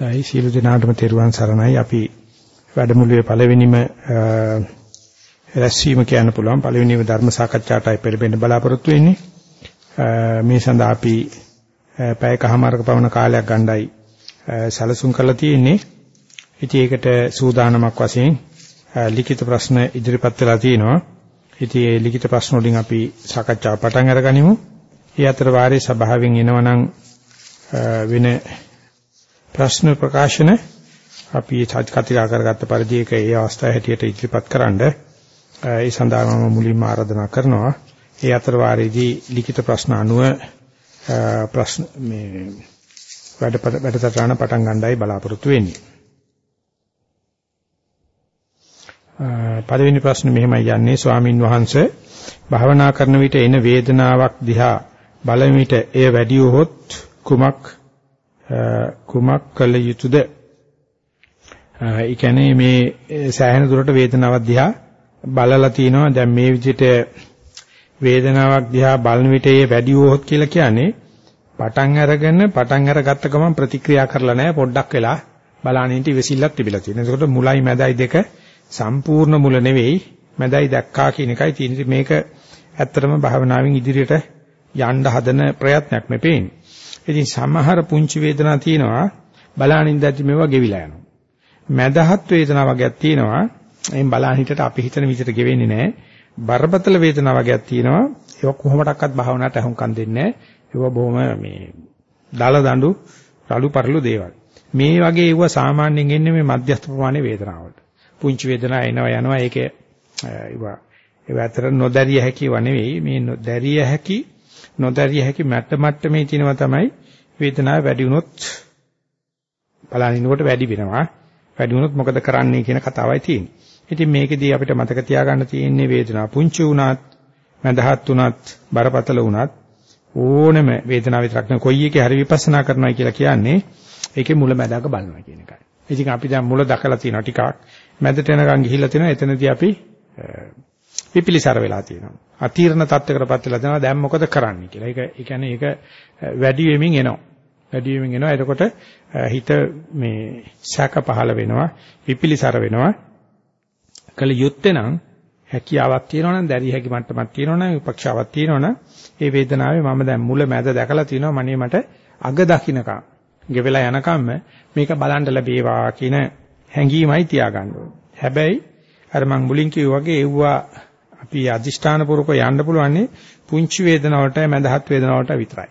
දැයි සීල දිනාටම තෙරුවන් සරණයි. අපි වැඩමුළුවේ පළවෙනිම රැස්වීම කියන්න පුළුවන්. පළවෙනිම ධර්ම සාකච්ඡාටයි පෙළඹෙන්න බලාපොරොත්තු වෙන්නේ. මේ සඳහා අපි පැයකමාරක පවන කාලයක් ගණ්ඩායි සැලසුම් කරලා තියෙන්නේ. ඉතින් ඒකට සූදානමක් වශයෙන් ලිඛිත ප්‍රශ්න ඉදිරිපත් වෙලා තියෙනවා. ඉතින් ඒ ලිඛිත ප්‍රශ්න වලින් අපි සාකච්ඡාව පටන් අරගනිමු. ඒ අතර වාරේ සභාවෙන් එනවනම් වෙන ප්‍රශ්න ප්‍රකාශන අපි කතිකා කරගත්ත පරිදි ඒක ඒ අවස්ථාවේ හැටියට ඉදිරිපත් කරන්න ඒ සඳහා මම මුලින්ම ආරාධනා කරනවා ඒ අතර වාරේදී ලිඛිත ප්‍රශ්න අනුව ප්‍රශ්න මේ වැඩ වැඩසටහන පටන් ගන්නයි බලාපොරොත්තු වෙන්නේ. පළවෙනි ප්‍රශ්නේ මෙහෙමයි යන්නේ ස්වාමින් වහන්සේ භාවනා කරන විට එන වේදනාවක් දිහා බලන විට එය වැඩි වූහොත් කුමක් කුමක් කළ යුතුද? ඒ කියන්නේ මේ සෑහෙන දුරට වේදනාවක් දිහා බලලා තිනවා දැන් මේ විදිහට වේදනාවක් දිහා බලන විට ඒ වැඩි වුවොත් කියලා කියන්නේ පටන් අරගෙන පටන් අරගත්ත ගමන් ප්‍රතික්‍රියා කරලා නැහැ පොඩ්ඩක් වෙලා බලානින්ට ඉවසිල්ලක් තිබිලා තියෙනවා. ඒකට මුලයි මැදයි දෙක සම්පූර්ණ මුල නෙවෙයි මැදයි දැක්කා කියන එකයි තියෙන්නේ. මේක ඇත්තටම භාවනාවෙන් ඉදිරියට යන්න හදන ප්‍රයත්නයක් මේ පේන්නේ. ඉතින් සමහර පුංචි වේදනා තියෙනවා බලානින් දැද්දි මේවා ගෙවිලා යනවා. මැදහත් වේදනා වගේක් තියෙනවා. එයින් බලානින්ට අපි හිතන විදිහට ගෙවෙන්නේ නැහැ. බරපතල වේදනා වගේක් තියෙනවා. ඒක කොහොමඩක්වත් භාවනාවට අහුම්කම් දෙන්නේ නැහැ. ඒවා බොහොම මේ දාල දඬු රළු පරළු දේවල්. මේ වගේ ඒවා සාමාන්‍යයෙන් එන්නේ මේ මධ්‍යස්ථ ප්‍රමාණයේ වේදනාවට. පුංචි වේදනා එනවා යනවා ඒකේ ඒවා ඒවා අතර නොදැරිය හැකිව නෙවෙයි මේ නොදැරිය හැකි නොදැරිය හැකි මට්ට මට්ටමේ තියෙනවා තමයි වේදනාව වැඩි වුණොත් බලනිනකොට වැඩි වෙනවා. වැඩි වුණොත් මොකද කරන්නේ කියන කතාවයි තියෙන්නේ. ඉතින් මේකෙදී අපිට මතක තියාගන්න තියෙන්නේ වේදනාව පුංචි වුණත්, මඳහත් වුණත්, බරපතල වුණත් ඕනෙම වේදනාව විතරක් නෙවෙයි කොයි එකේ හරි විපස්සනා කරනවා කියලා කියන්නේ ඒකේ මුල මැදක බලනවා කියන එකයි. ඉතින් අපි දැන් මුල දකලා තියෙනවා ටිකක්. මැදට යනකම් ගිහිල්ලා තියෙනවා. එතනදී අපි පිපිලිසර වෙලා තියෙනවා. අතීර්ණ තත්ත්වයකටපත් වෙලා තියෙනවා. දැන් මොකද කරන්නේ කියලා. ඒක ඒ කියන්නේ ඒක වැඩි වෙමින් එනවා. වැඩි වෙමින් එනවා. එතකොට හිත මේ ශාක පහළ වෙනවා. පිපිලිසර වෙනවා. කල යුත්තේ නම් හැකියාවක් තියෙනවා නම් දැරිය හැකි මට්ටමක් තියෙනවා නම් විපක්ෂාවක් තියෙනවා නම් ඒ වේදනාවේ මම දැන් මුල මැද දැකලා තිනවා මනේ මට අග දකින්නකම් ගෙවෙලා යනකම්ම මේක බලන්න ලැබේවා කියන හැඟීමයි තියාගන්න ඕනේ. හැබැයි අර මම මුලින් කිව්වා වගේ ඒවා අපි අදිෂ්ඨාන පූර්වක යන්න පුළුවන්නේ පුංචි වේදනාවට මැදහත් වේදනාවට විතරයි.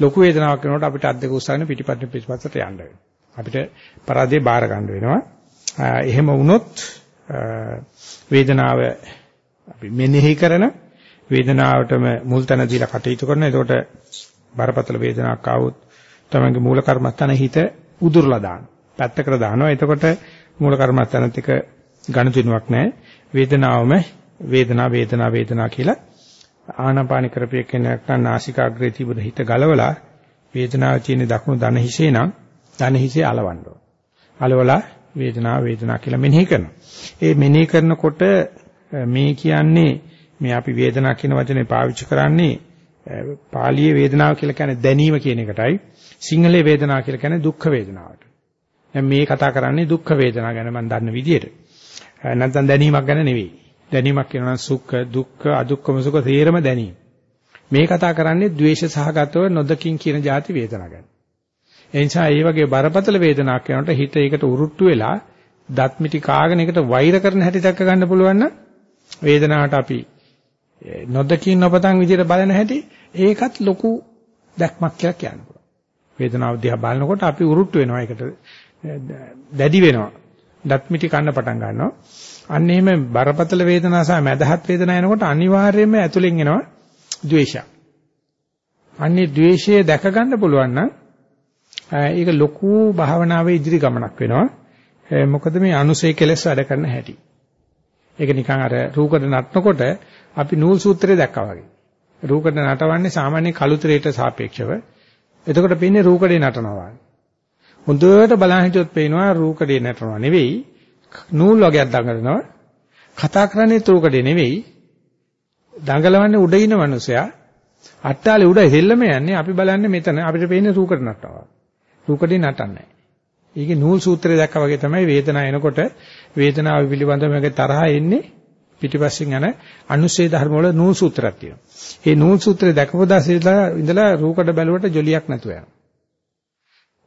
ලොකු වේදනාවක් කරනකොට අපිට අත් දෙක උස්සගෙන පිටිපස්සට පිටිපස්සට යන්න වෙනවා. අපිට පරාදේ බාර ගන්න වෙනවා. එහෙම වුණොත් වේදනාව අපි මෙනෙහි කරන වේදනාවටම මුල් තැන දීලා කටයුතු කරන. එතකොට බරපතල වේදනාවක් ආවොත් තමන්ගේ මූල කර්මස්ථාන හිත උදුරලා දානවා. පැත්තකට දානවා. එතකොට මූල කර්මස්ථානත් එක ගණතුණුවක් නැහැ. වේදනාවම වේදනා වේදනා වේදනා කියලා ආනාපාන කරපිය කෙනෙක් නම් නාසිකාග්‍රේ තිබුණ හිත ගලවලා වේදනාව තියෙන දකුණු දන හිසේ නම් දන හිසේ අලවන්න ඕන. අලවලා වේදනාව වේදනා කියලා මෙනෙහි කරනවා. ඒ මෙනෙහි කරනකොට මේ කියන්නේ මේ අපි වේදනා කියන වචනේ පාවිච්චි කරන්නේ පාලියේ වේදනාව කියලා කියන්නේ දැනීම කියන එකටයි සිංහලයේ වේදනාව කියලා කියන්නේ දුක්ඛ වේදනාවට. දැන් මේ කතා කරන්නේ දුක්ඛ වේදනාව ගැන මම දන්න විදිහට. නැත්නම් දැනීමක් ගැන නෙවෙයි. දැනීමක් කියනවා සුඛ දුක්ඛ අදුක්ඛම සුඛ තේරම දැනීම. මේ කතා කරන්නේ ද්වේෂ සහගතව නොදකින් කියන જાති වේදනා ගැන. ඒ නිසා මේ වගේ බරපතල වේදනාවක් කරනකොට හිත ඒකට උරුට්ටු වෙලා දත් මිටි කාගෙන ඒකට වෛර කරන හැටි දැක්ක ගන්න පුළුවන් නම් වේදනාවට අපි නොදකින් නොපතන් විදිහට බලන හැටි ඒකත් ලොකු දැක්මක් කියලා කියන්න පුළුවන්. වේදනාව දිහා බලනකොට අපි උරුට්ටු වෙනවා ඒකට දැඩි වෙනවා. දත් මිටි කන්න පටන් ගන්නවා. අන්න එහෙම බරපතල වේදනා සහ මැදහත් වේදනා එනකොට අනිවාර්යයෙන්ම ඇතුලෙන් එනවා ද්වේෂය. අන්නේ ද්වේෂය දැක ගන්න පුළුවන් නම් ඒක ලොකු භාවනාවේ ඉදිරි ගමනක් වෙනවා. මොකද මේ අනුසය කෙලස් වැඩ කරන හැටි. ඒක නිකන් අර රූකඩ නටනකොට අපි නූල් සූත්‍රය දැක්කා වගේ. රූකඩ නටවන්නේ සාමාන්‍ය කළුතරයට සාපේක්ෂව. එතකොට පේන්නේ රූකඩේ නටනවා. හොඳට බලන් හිටියොත් පේනවා රූකඩේ නටනවා නෙවෙයි නූල් වගේක් දඟලනවා. කතා කරන්නේ රූකඩේ නෙවෙයි. දඟලවන්නේ උඩ ඉන මනුස්සයා. අට්ටාලේ උඩ හෙල්ලම යන්නේ අපි බලන්නේ මෙතන අපිට පේන්නේ රූකඩ නටනවා. රූකඩේ නටන්නේ ඒකේ නූල් සූත්‍රය දැක්කා වගේ තමයි වේදනාව එනකොට වේදනාව පිළිබඳව මගේ තරහ එන්නේ පිටිපස්සෙන් යන අනුශේ ධර්ම වල නූල් සූත්‍රයක් තියෙනවා. ඒ නූල් සූත්‍රය දැකපු දාසේ ඉඳලා රූකඩ බැලුවට ජොලියක් නැතුව යනවා.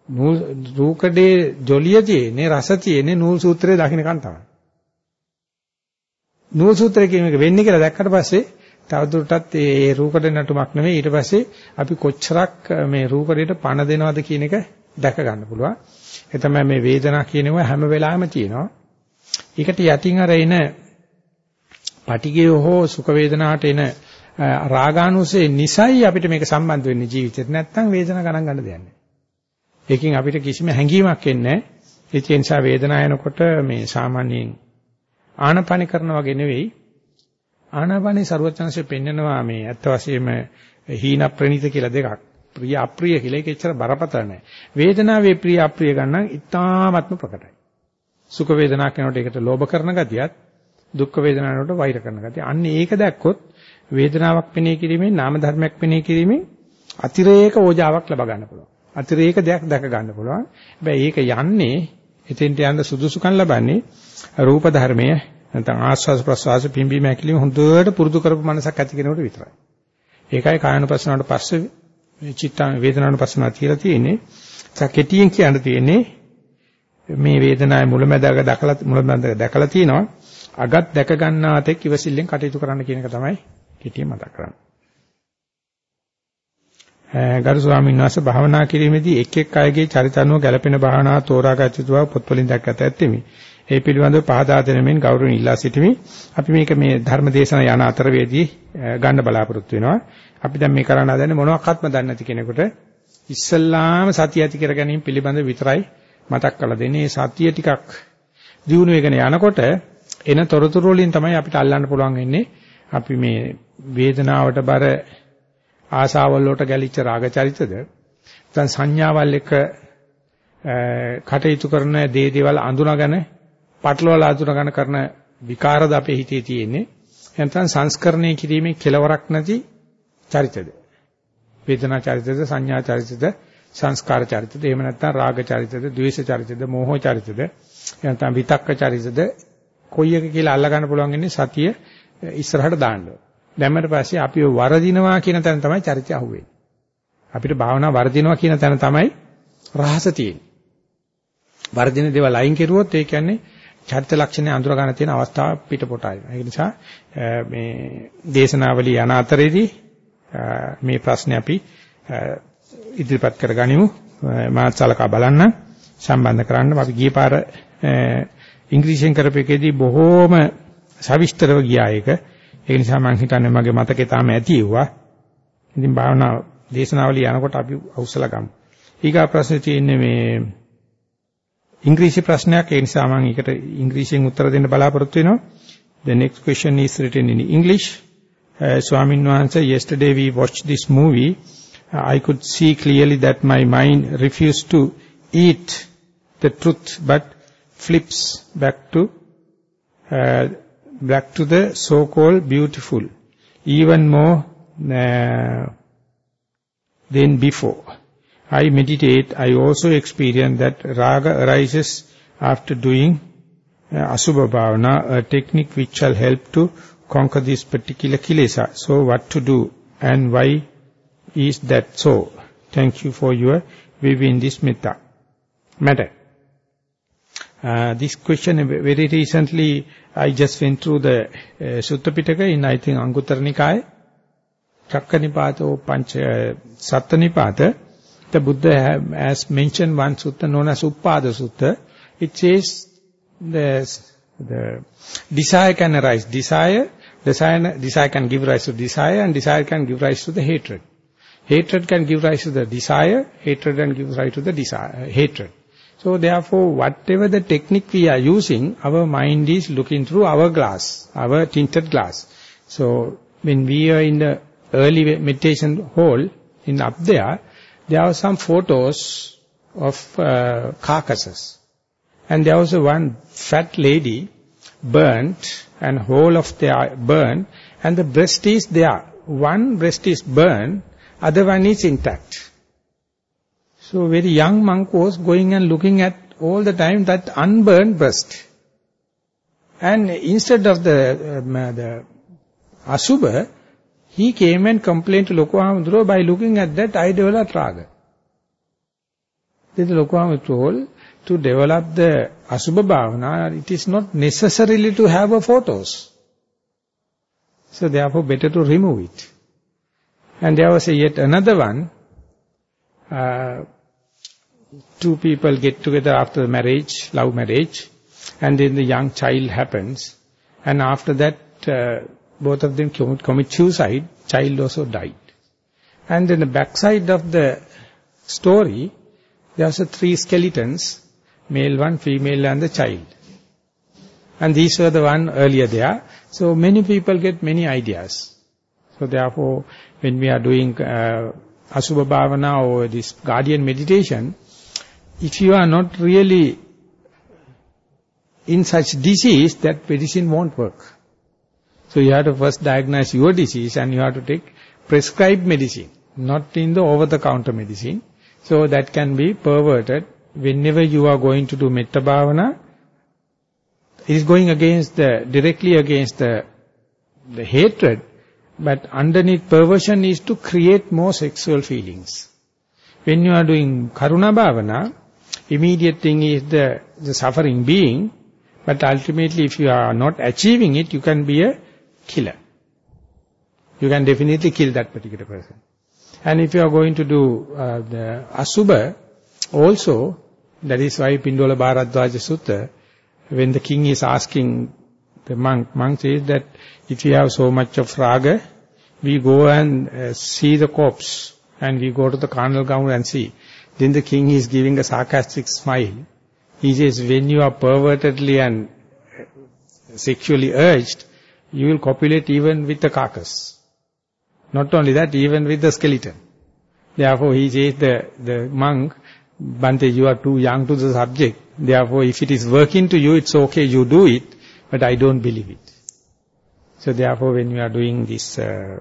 නූල් රූකඩේ ජොලිය තියෙන්නේ රස තියෙන්නේ නූල් සූත්‍රයේ දකින්නකන් තමයි. නූල් සූත්‍රය කියන එක වෙන්නේ කියලා දැක්කට පස්සේ තවදුරටත් ඒ රූකඩ නටුමක් නෙමෙයි ඊට පස්සේ අපි කොච්චරක් මේ රූකඩේට පණ දෙනවද කියන එක දැක ගන්න පුළුවන්. ඒ තමයි මේ වේදනාව කියනවා හැම වෙලාවෙම තියෙනවා. ඒකට යටින් අර එන පටිගය හෝ සුඛ වේදනාවට එන රාගානුසය නිසයි අපිට මේක සම්බන්ධ වෙන්නේ ජීවිතේට. නැත්තම් වේදනාව ගණන් ගන්න දෙයක් නැහැ. ඒකෙන් අපිට කිසිම හැඟීමක් එන්නේ නැහැ. ඒ නිසා වේදනාව එනකොට මේ සාමාන්‍යයෙන් ආනපන කරනා වගේ නෙවෙයි. ආනාපානේ ਸਰවඥාංශය පෙන්නනවා මේ ඇත්ත වශයෙන්ම හීන ප්‍රණීත කියලා දෙකක්. ප්‍රිය අප්‍රිය කියලා ඒක එච්චර බරපතල නැහැ. වේදනාවේ ප්‍රිය අප්‍රිය ගන්න ඉතාමත්ම ප්‍රකටයි. සුඛ වේදනාවක් කෙනකොට ඒකට ලෝභ කරන ගතියත් දුක්ඛ වේදනාවට වෛර කරන ගතිය. අන්න ඒක දැක්කොත් වේදනාවක් පෙනී කිරීමෙන් නාම ධර්මයක් පෙනී කිරීමෙන් අතිරේක ඕජාවක් ලබා ගන්න පුළුවන්. අතිරේක දෙයක් දැක ගන්න පුළුවන්. හැබැයි ඒක යන්නේ එතෙන්ට යන්න සුදුසුකම් ලබන්නේ රූප ධර්මයේ නැත්නම් ආස්වාද ප්‍රසවාස පිම්බීම හැකිලිම හොඳට පුරුදු කරපු මනසක් ඇති කෙනෙකුට විතරයි. ඒකයි කායනුපස්සනාවට පස්සේ මේ චිත්ත වේදනානුපස්සනාව කියලා තියෙන්නේ. සකෙටියෙන් කියන්න තියෙන්නේ මේ වේදනාවේ මුලැමැදක දැකලා මුලැමැදක දැකලා තිනවා. අගත් දැක ගන්නාතෙක් ඉවසිල්ලෙන් කටයුතු කරන්න කියන එක තමයි කෙටියෙන් මතක් කරන්නේ. ගරු ස්වාමීන් වහන්සේ භාවනා කිරීමේදී එක් එක් අයගේ චරිතනුව ගැළපෙන භාවනාව තෝරාගත් යුතුව පොත්වලින් දැක්කත් ඇත්තෙමි. ඒ පිළිබඳව පහදා දෙනමින් ගෞරවණීය ඉල්ලා සිටිමි. අපි මේක මේ ධර්ම දේශන යන අතරවේදී ගන්න බලාපොරොත්තු වෙනවා. අපි දැන් මේ කරන්න හදන්නේ මොනවාක්වත්ම දන්නේ නැති කෙනෙකුට ඉස්සල්ලාම සතිය ඇති කර ගැනීම පිළිබඳව විතරයි මතක් කරලා දෙන්නේ. මේ සතිය ටිකක් දියුණු වෙගෙන යනකොට එන තොරතුරු වලින් තමයි අපිට අල්ලන්න පුළුවන් වෙන්නේ. අපි මේ වේදනාවට බර ආසාවල් වලට ගැලිච්ච රාග චරිතද? නැත්නම් සංඥාවල් එක කටයුතු කරන දේ දේවල් අඳුනගෙන පටලවලා අඳුනගෙන කරන විකාරද අපේ හිතේ තියෙන්නේ? නැත්නම් සංස්කරණය කිරීමේ කෙලවරක් නැති චරිතද? වේදනා චරිතද සංඥා චරිතද සංස්කාර චරිතද එහෙම නැත්නම් රාග චරිතද ද්වේෂ චරිතද මෝහ චරිතද නැත්නම් විතක්ක චරිතද කොයි එක කියලා අල්ල ගන්න පුළුවන් ඉන්නේ සතිය ඉස්සරහට දාන්න. දැම්මට පස්සේ අපි වරදිනවා කියන තැන තමයි චරිතය අහුවෙන්නේ අපිට භාවනා වර්ධිනවා කියන තැන තමයි රහස තියෙන්නේ. වර්ධින දේවල් අයින් කෙරුවොත් ඒ කියන්නේ චරිත ලක්ෂණ අඳුර ගන්න තියෙන අවස්ථාව පිටපොටයි. ඒ නිසා මේ දේශනාවලිය යන අතරේදී මේ ප්‍රශ්නේ අපි ඉදිරිපත් කරගනිමු. මාත් සලකා බලන්න සම්බන්ධ කරන්න අපි ගිය පාර ඉංග්‍රීසියෙන් කරපේකේදී බොහෝම සවිස්තරව ගියා ඒක. ඒ නිසා මම හිතන්නේ මගේ මතකේ තාම ඇති ඒවා. ඉතින් භාවනා දේශනාවලිය යනකොට අපි අවසල ගමු. ඊගා ප්‍රශ්නේ තියෙන්නේ මේ ඉංග්‍රීසි ප්‍රශ්නයක් ඒ නිසා මම ඒකට ඉංග්‍රීසියෙන් උත්තර දෙන්න බලාපොරොත්තු වෙනවා. The next question is written in English. Uh, Swamin Wahansa, yesterday we watched this movie. Uh, I could see clearly that my mind refused to eat the truth but flips back to uh, back to the so-called beautiful. Even more uh, than before. I meditate, I also experience that raga arises after doing uh, Asubha Bhavana, a technique which shall help to conquer this particular kilesa. So what to do and why is that so? Thank you for your view in this metta. matter. Uh, this question very recently I just went through the uh, Sutta Pitaka in I think Anguttara Nikaya Chakkanipata or Pancha, Sattanipata, the Buddha has mentioned one sutta known as Uppada Sutta. It says the, the desire can arise. Desire, desire, desire can give rise to desire and desire can give rise to the hatred. Hatred can give rise to the desire, hatred can give rise to the desire, hatred. So therefore, whatever the technique we are using, our mind is looking through our glass, our tinted glass. So when we are in the early meditation hall in up there, there are some photos of uh, carcasses. And there was one fat lady burnt and whole of the burnt, and the breast is there. One breast is burnt, other one is intact. So very young monk was going and looking at all the time that unburned breast. And instead of the, um, the Asubha, he came and complained to Lokohamudro, by looking at that I developed raga. Then the told, to develop the Asubha Bhavana, it is not necessarily to have a photos. So therefore better to remove it. And there was yet another one, uh, two people get together after the marriage, love marriage, and then the young child happens, and after that uh, both of them commit suicide, child also died. And in the backside of the story, there are three skeletons, male one, female and the child. And these were the one earlier there. So many people get many ideas. So therefore, when we are doing uh, Asubha Bhavana or this guardian meditation, if you are not really in such disease, that medicine won't work. So you have to first diagnose your disease and you have to take prescribed medicine, not in the over-the-counter medicine. So that can be perverted. Whenever you are going to do Metta Bhavana, it is going against the, directly against the, the hatred, but underneath perversion is to create more sexual feelings. When you are doing Karuna Bhavana, immediate thing is the, the suffering being, but ultimately if you are not achieving it, you can be a killer. You can definitely kill that particular person. And if you are going to do uh, the Asubha, also, that is why Pindola Bharadwaja Sutta, when the king is asking the monk, monk says that if you have so much of raga, we go and uh, see the corpse, and we go to the carnal ground and see. Then the king is giving a sarcastic smile. He says, when you are pervertedly and sexually urged, you will copulate even with the carcass. Not only that, even with the skeleton. Therefore, he says the, the monk, Bante, you are too young to the subject. Therefore, if it is working to you, it's okay, you do it, but I don't believe it. So therefore, when you are doing this uh,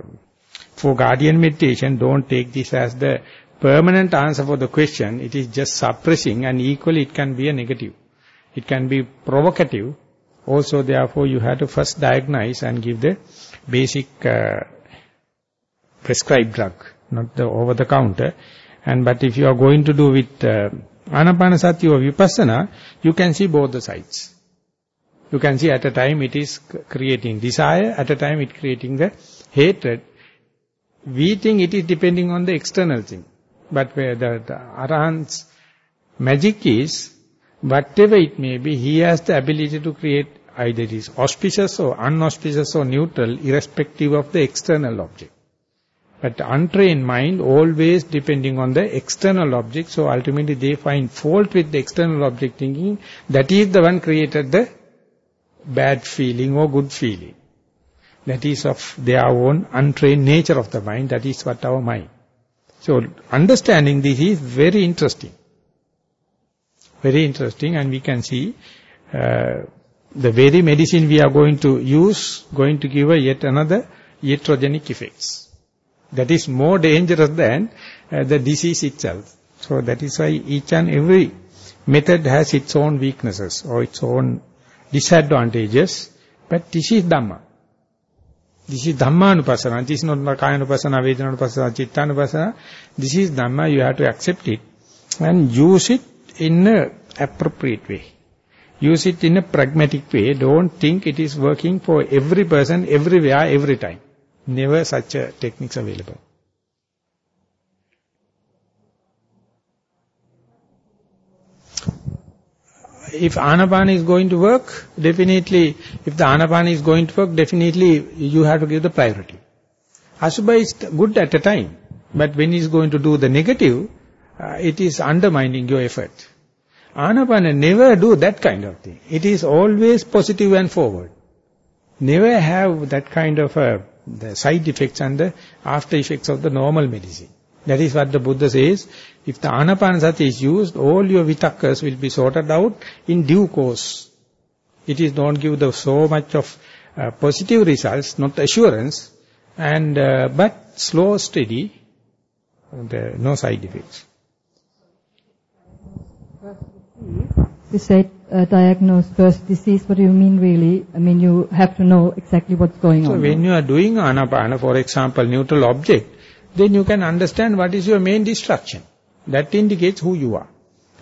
for guardian meditation, don't take this as the permanent answer for the question. It is just suppressing and equally it can be a negative. It can be provocative. Also, therefore, you have to first diagnose and give the basic uh, prescribed drug, not the over-the-counter. And but if you are going to do with uh, Anapanasati or Vipassana, you can see both the sides. You can see at a time it is creating desire, at a time it creating the hatred. We think it is depending on the external thing. But where the, the Arahant's magic is, whatever it may be, he has the ability to create either it is auspicious or unauspicious or neutral, irrespective of the external object. But untrained mind always depending on the external object, so ultimately they find fault with the external object thinking, that is the one created the bad feeling or good feeling. That is of their own untrained nature of the mind, that is what our mind. So understanding this is very interesting. Very interesting and we can see uh, the very medicine we are going to use going to give a yet another iatrogenic effects. That is more dangerous than uh, the disease itself. So that is why each and every method has its own weaknesses or its own disadvantages. But this is Dhamma. This is Dhammanupassana. This is not Kayanupasana, Vedanupasana, Chittanupasana. This is Dhamma. You have to accept it and use it in an appropriate way. Use it in a pragmatic way. Don't think it is working for every person, everywhere, every time. Never such a techniques available. If anapana is going to work, definitely, if the anapana is going to work, definitely you have to give the priority. Asubha is good at a time, but when he is going to do the negative, uh, it is undermining your effort. Anapana never do that kind of thing. It is always positive and forward. Never have that kind of uh, the side effects and the after effects of the normal medicine. That is what the Buddha says. If the anapanasati is used, all your vitakkas will be sorted out in due course. It is don't give the so much of uh, positive results, not assurance, and uh, but slow, steady, and, uh, no side effects. You said uh, diagnose first disease. What do you mean really? I mean, you have to know exactly what's going so on. So when you are doing anapana, for example, neutral object, then you can understand what is your main distraction. That indicates who you are.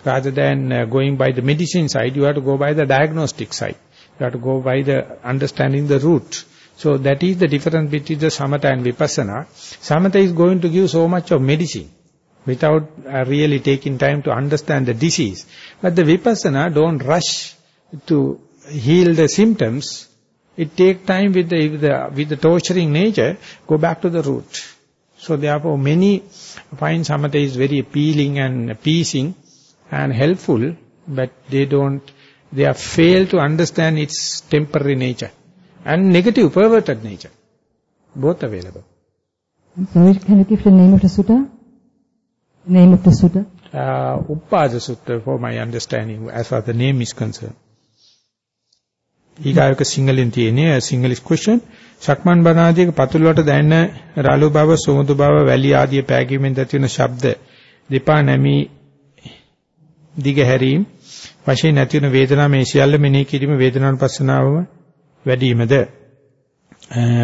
Rather than uh, going by the medicine side, you have to go by the diagnostic side. You have to go by the understanding the root. So that is the difference between the samatha and vipassana. Samatha is going to give so much of medicine without uh, really taking time to understand the disease. But the vipassana don't rush to heal the symptoms. It take time with the, with the, with the torturing nature, go back to the root. So therefore many find samatha is very appealing and appeasing and helpful, but they don't, they have failed to understand its temporary nature and negative perverted nature. Both available. I'm sorry, can you give the name of the sutta? Name of the sutta? Uh, Uppada Sutta for my understanding as far as the name is concerned. ඊගායක සිංහලෙන් තියෙන්නේ සිංහලිස් question සක්මන් බණාදීක පතුල් වලට දැනෙන රළු බව සුමුදු බව වැලි ආදී පෑගීමෙන් ඇති වෙන ශබ්ද දෙපා නැමි දිග හැරීම් වශයෙන් නැති වෙන වේදනාව මේ සියල්ල මෙනෙහි කිරීම වේදනානුපස්සනාවම වැඩිමද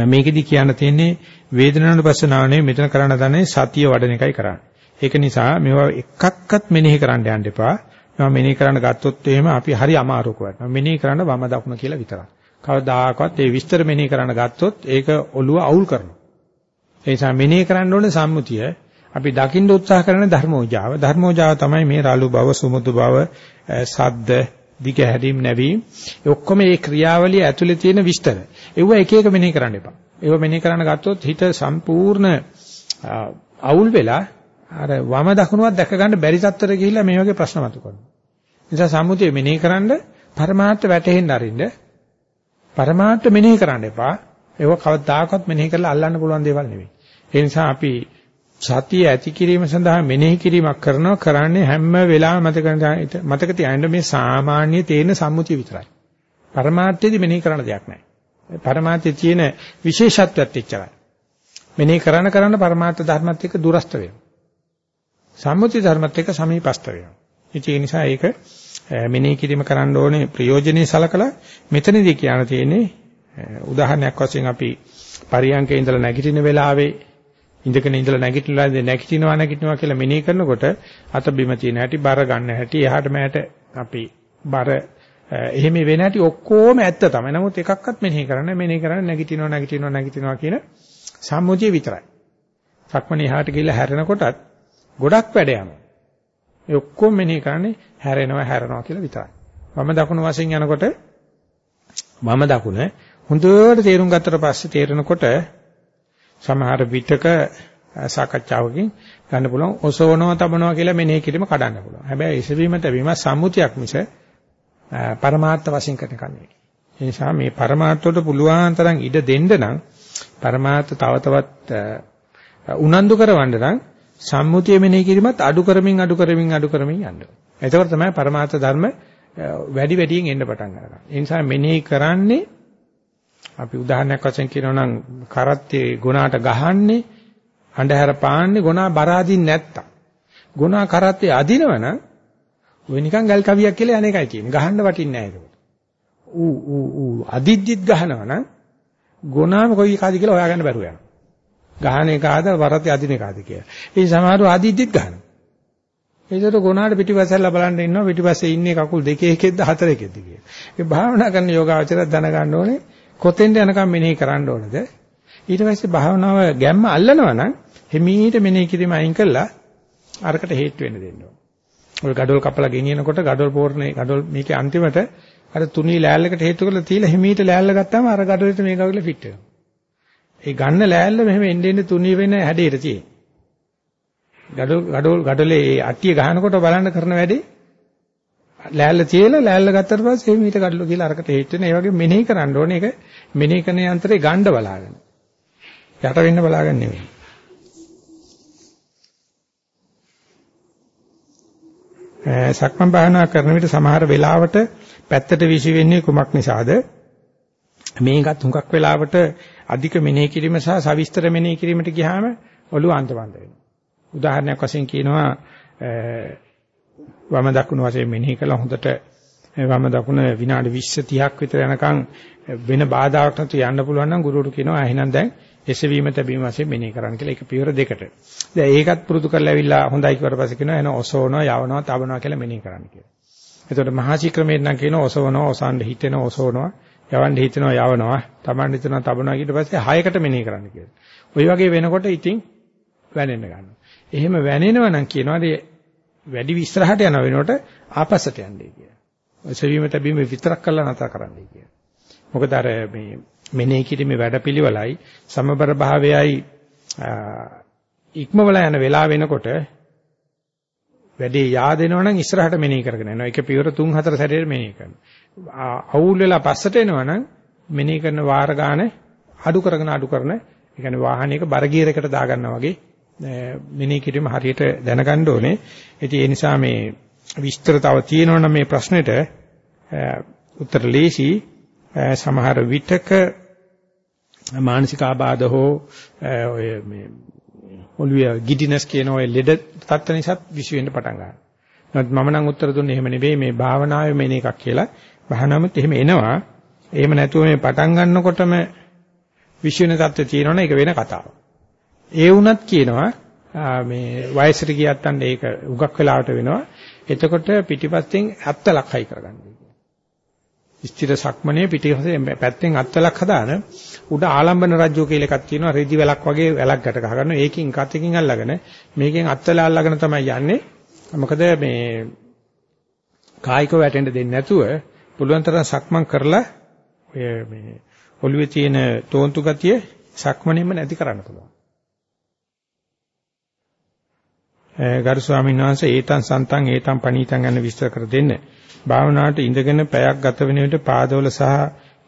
මේකෙදි කියන්න තියෙන්නේ වේදනානුපස්සනාව නෙවෙයි මෙතන කරන්න දන්නේ සතිය වඩන එකයි කරන්නේ. ඒක නිසා මේවා එකක්වත් මෙනෙහි කරන්න යන්න එපා. මේවා මෙනෙහි කරන්න ගත්තොත් එහෙම අපි හරි අමාරුක වටනවා. මෙනෙහි කරන්න වම දකුණ කියලා විතරයි. කවදාකවත් ඒ විස්තර මෙනෙහි කරන්න ගත්තොත් ඒක ඔළුව අවුල් කරනවා. ඒ නිසා මෙනෙහි කරන්න ඕනේ සම්මුතිය. අපි දකින්න උත්සාහ කරන ධර්මෝජාව. ධර්මෝජාව තමයි මේ රාලු බව, සුමුදු බව, සද්ද, දිග හැදීම් නැවීම. ඒ ඔක්කොම මේ ක්‍රියාවලිය ඇතුලේ තියෙන විස්තර. ඒව එක එක මෙනෙහි කරන්න එපා. ඒව මෙනෙහි කරන්න ගත්තොත් හිත සම්පූර්ණ අවුල් වෙලා අර වම දකුණුවත් දැක ගන්න බැරි තත්ත්වයට ගිහිල්ලා මේ වගේ ප්‍රශ්න මතුවෙනවා. නිසා සම්මුතිය මෙනෙහි කරන්න පරමාර්ථ වැටහෙන්න අරින්න පරමාර්ථ මෙනෙහි කරන්න එපා. ඒක කවදාකවත් මෙනෙහි කරලා අල්ලන්න පුළුවන් දේවල් නෙවෙයි. ඒ නිසා අපි සතිය ඇති කිරීම සඳහා මෙනෙහි කිරීමක් කරනවා කරන්නේ හැම වෙලාවෙම මතක මතක තියාගන්න මේ සාමාන්‍ය තේන සම්මුතිය විතරයි. පරමාර්ථයේදී මෙනෙහි කරන්න දෙයක් නැහැ. පරමාර්ථයේ තියෙන විශේෂත්වයක් එච්චරයි. මෙනෙහි කරන කරන පරමාර්ථ ධර්මත් එක්ක දුරස්ත වෙනවා. සම්මුති ධර්මත් එක්ක සමීපස්ත වෙනවා. ඒ නිසා ඒක මෙනෙහි කිරීම කරන්න ඕනේ ප්‍රයෝජනෙයි සලකලා මෙතනදී කියන්න තියෙන්නේ උදාහරණයක් වශයෙන් අපි පරියංකේ ඉඳලා නැගිටින වෙලාවේ ඉඳගෙන ඉඳලා නැගිටලා නැගිටිනවා නැගිටිනවා කියලා මෙනෙහි කරනකොට අත බිම තියෙන හැටි බර ගන්න හැටි එහාට මෙහාට අපි බර එහෙම වෙන හැටි ඔක්කොම ඇත්ත තමයි. නමුත් එකක්වත් මෙනෙහි කරන්නේ මෙනෙහි කරන්නේ නැගිටිනවා නැගිටිනවා නැගිටිනවා කියන සම්මුතිය විතරයි. සක්මණේ එහාට ගිහිල්ලා හැරෙනකොටත් ගොඩක් වැඩ යනවා. ඒ ඔක්කොම මෙනෙහි කරන්නේ හැරෙනවා හැරෙනවා කියලා විතරයි. වම දකුණු වශයෙන් යනකොට වම දකුණ හොඳට තේරුම් ගත්තට පස්සේ තේරෙනකොට සමහර විටක සාකච්ඡාවකින් ගන්න පුළුවන් ඔසවනවා තබනවා කියලා මෙනෙහි කිරීම කඩන්න පුළුවන්. හැබැයි එසවීම තැබීම සම්මුතියක් මිස පරමාර්ථ වශයෙන් කරන එක නෙවෙයි. ඒ නිසා මේ පරමාර්ථ වලට පුළුවන් තරම් ඉඩ දෙන්න නම් පරමාර්ථ තව තවත් උනන්දු කරවන්න නම් සම්මුතිය මෙනෙහි කිරීමත් අඩු කරමින් අඩු කරමින් අඩු කරමින් යන්න. එතකොට තමයි පරමාර්ථ ධර්ම වැඩි වැඩියෙන් එන්න පටන් ගන්නවා. ඒ නිසා මෙනෙහි කරන්නේ අපි උදාහරණයක් වශයෙන් කියනවා නම් කරත්තේ ගුණාට ගහන්නේ අන්ධහැර පාන්නේ ගුණා බරාදින් නැත්තම්. ගුණා කරත්තේ අදිනවනම් ඔය නිකන් ගල් කවියක් කියලා යන එකයි තියෙන්නේ. ගහන්න වටින්නේ නැහැ ඒක. ඌ ඌ ඌ අදිද්දිත් ගහනවනම් ගුණාම කොයි එකාද කියලා හොයාගන්න බැරුව යනවා. ගහන එකාද වරතේ අදින එකාද කියලා. ඒ සමහරව අදිද්දිත් ගහනවා. ඒකට ගුණාට පිටිපස්සෙල්ලා බලන්න ඉන්නවා පිටිපස්සේ ඉන්නේ කකුල් දෙකේ එකෙක්ද හතර එකෙක්ද කියලා. ඒ භාවනා කරන යෝගාවචරය දැනගන්න ඕනේ කොතෙන්ද යනකම් මෙනෙහි කරන්න ඕනද? ඊට පස්සේ භාවනාව ගැම්ම අල්ලනවා නම් හිමීට මෙනෙහි කිරීම අයින් කළා අරකට හේතු වෙන්න දෙන්න ඕන. ඔය gadol කපලා ගෙනියනකොට gadol පෝරණේ gadol මේකේ අන්තිමට අර තුනී ලෑල්ලකට හේතු කරලා තියලා හිමීට ලෑල්ල ගත්තාම අර gadolෙට මේක වගේ ෆිට වෙනවා. ඒ ගන්න ලෑල්ල මෙහෙම එන්න එන්න තුනී වෙන හැඩයට තියෙන. gadol gadol gadolේ අට්ටිය ගහනකොට බලන්න කරන වැඩේ ලෑල්ල තියලා ලෑල්ල ගත්තට පස්සේ මේක gadol කියලා අරකට හේතු වෙන. ඒ වගේ මෙනෙහි කරන්න ඕනේ. ඒක මෙනෙහි කරන යන්ත්‍රේ ගණ්ඩ බලාගෙන. යට වෙන්න බලාගෙන නෙවෙයි. සක්මන් භාවනා කරන විට සමහර වෙලාවට පැත්තට විසි වෙන්නේ කුමක් නිසාද? මේකත් හුඟක් වෙලාවට අධික මෙනෙහි කිරීම සහ සවිස්තර මෙනෙහි කිරීමට ගියාම ඔළුව අන්තවන්ත වෙනවා. උදාහරණයක් වශයෙන් කියනවා වම දකුණු වශයෙන් මෙනෙහි කළා හොඳට වම දකුණ විනාඩි 20 30ක් විතර යනකම් වෙන බාධාවක් නැතුව යන්න පුළුවන් නම් ගුරුවරු කියනවා එහෙනම් දැන් එසවීම තැබීම වශයෙන් මෙනෙහි කරන්න කියලා ඒක පියවර දෙකට. දැන් ඒකත් පුරුදු කරලා ඇවිල්ලා හොඳයි කියවට පස්සේ කියනවා එහෙනම් ඔසවනවා යවනවා තබනවා කියලා මෙනෙහි කරන්න කියලා. එතකොට මහසි ක්‍රමයෙන් නම් කියනවා ඔසවනවා ඔසන්න හිතෙනවා ඔසවනවා යවන්න හිතෙනවා යවනවා තමන් හිතනවා තබනවා ඊට පස්සේ හයකට මෙනෙහි කරන්න කියලා. ওই වගේ වෙනකොට ඉතින් වැනෙන්න ගන්නවා. එහෙම වැනෙනවා නම් කියනවා වැඩි විස්තරහට යන වෙනකොට ආපස්සට යන්නේ කියලා. සෙවීම තැබීම විතරක් කළා නැතර කරන්නයි කියලා. මොකද අර මේ මෙනෙහි කිරීමේ වැඩපිළිවෙලයි සමබර භාවයයි ඉක්මවල යන වෙලාව වෙනකොට වැඩේ yaadෙනවා නම් ඉස්සරහට මෙනෙහි කරගෙන යනවා. ඒක පියවර 3 4 සැරේට මෙනෙහි කරනවා. අවුල් වෙලා පස්සට එනවා නම් මෙනෙහි කරන වාර ගාන අඩු කරගෙන අඩු කරන ඒ කියන්නේ වාහනයක බර ගියර් එකට දාගන්නවා වගේ මෙනෙහි කිරීම හරියට දැනගන්න ඕනේ. ඉතින් ඒ නිසා මේ විස්තර තව තියෙනවනම් මේ ප්‍රශ්නෙට උත්තර ලේසි සමහර විටක මානසික ආබාධ හෝ ඔය මේ ඔළුවේ ගිඩිනස් කියන ඔය ලෙඩ තත්ත්ව නිසා විශ් වෙන්න පටන් ගන්නවා. නමුත් මම නම් උත්තර දුන්නේ එහෙම නෙවෙයි මේ භාවනාවේ මේන එකක් කියලා. භාවනාවෙත් එහෙම එනවා. එහෙම නැතුව මේ පටන් ගන්නකොටම විශ් වෙන තත්ත්වය තියෙනවනේ ඒක වෙන කතාවක්. ඒ වුණත් කියනවා මේ වයසට ගියත් අන්න ඒක උගක් වෙලාවට වෙනවා. එතකොට පිටිපස්සෙන් ඇත්ත ලක්හයි කරගන්න. ස්ථිර සක්මනේ පිටිපස්සේ පැත්තෙන් අත්වලක් හදාන උඩ ආලම්බන රජ්‍යෝ කියලා එකක් තියෙනවා රෙදි වැලක් වගේ වැලක් ගැට ගහ ගන්න. ඒකෙන් කතකින් අල්ලගෙන මේකෙන් අත්වල අල්ලගෙන තමයි යන්නේ. මොකද මේ කායික වැටෙන්න දෙන්නේ නැතුව පුළුවන් තරම් සක්මන් කරලා ඔය මේ ඔළුවේ තියෙන තෝන්තු ගතිය සක්මනේම නැති කරන්න පුළුවන්. ගරු ස්වාමීන් වහන්සේ ඒතන් සන්තන් ඒතන් පණීතන් යන විස්තර කර දෙන්න. භාවනාවට ඉඳගෙන පැයක් ගත වෙන විට පාදවල සහ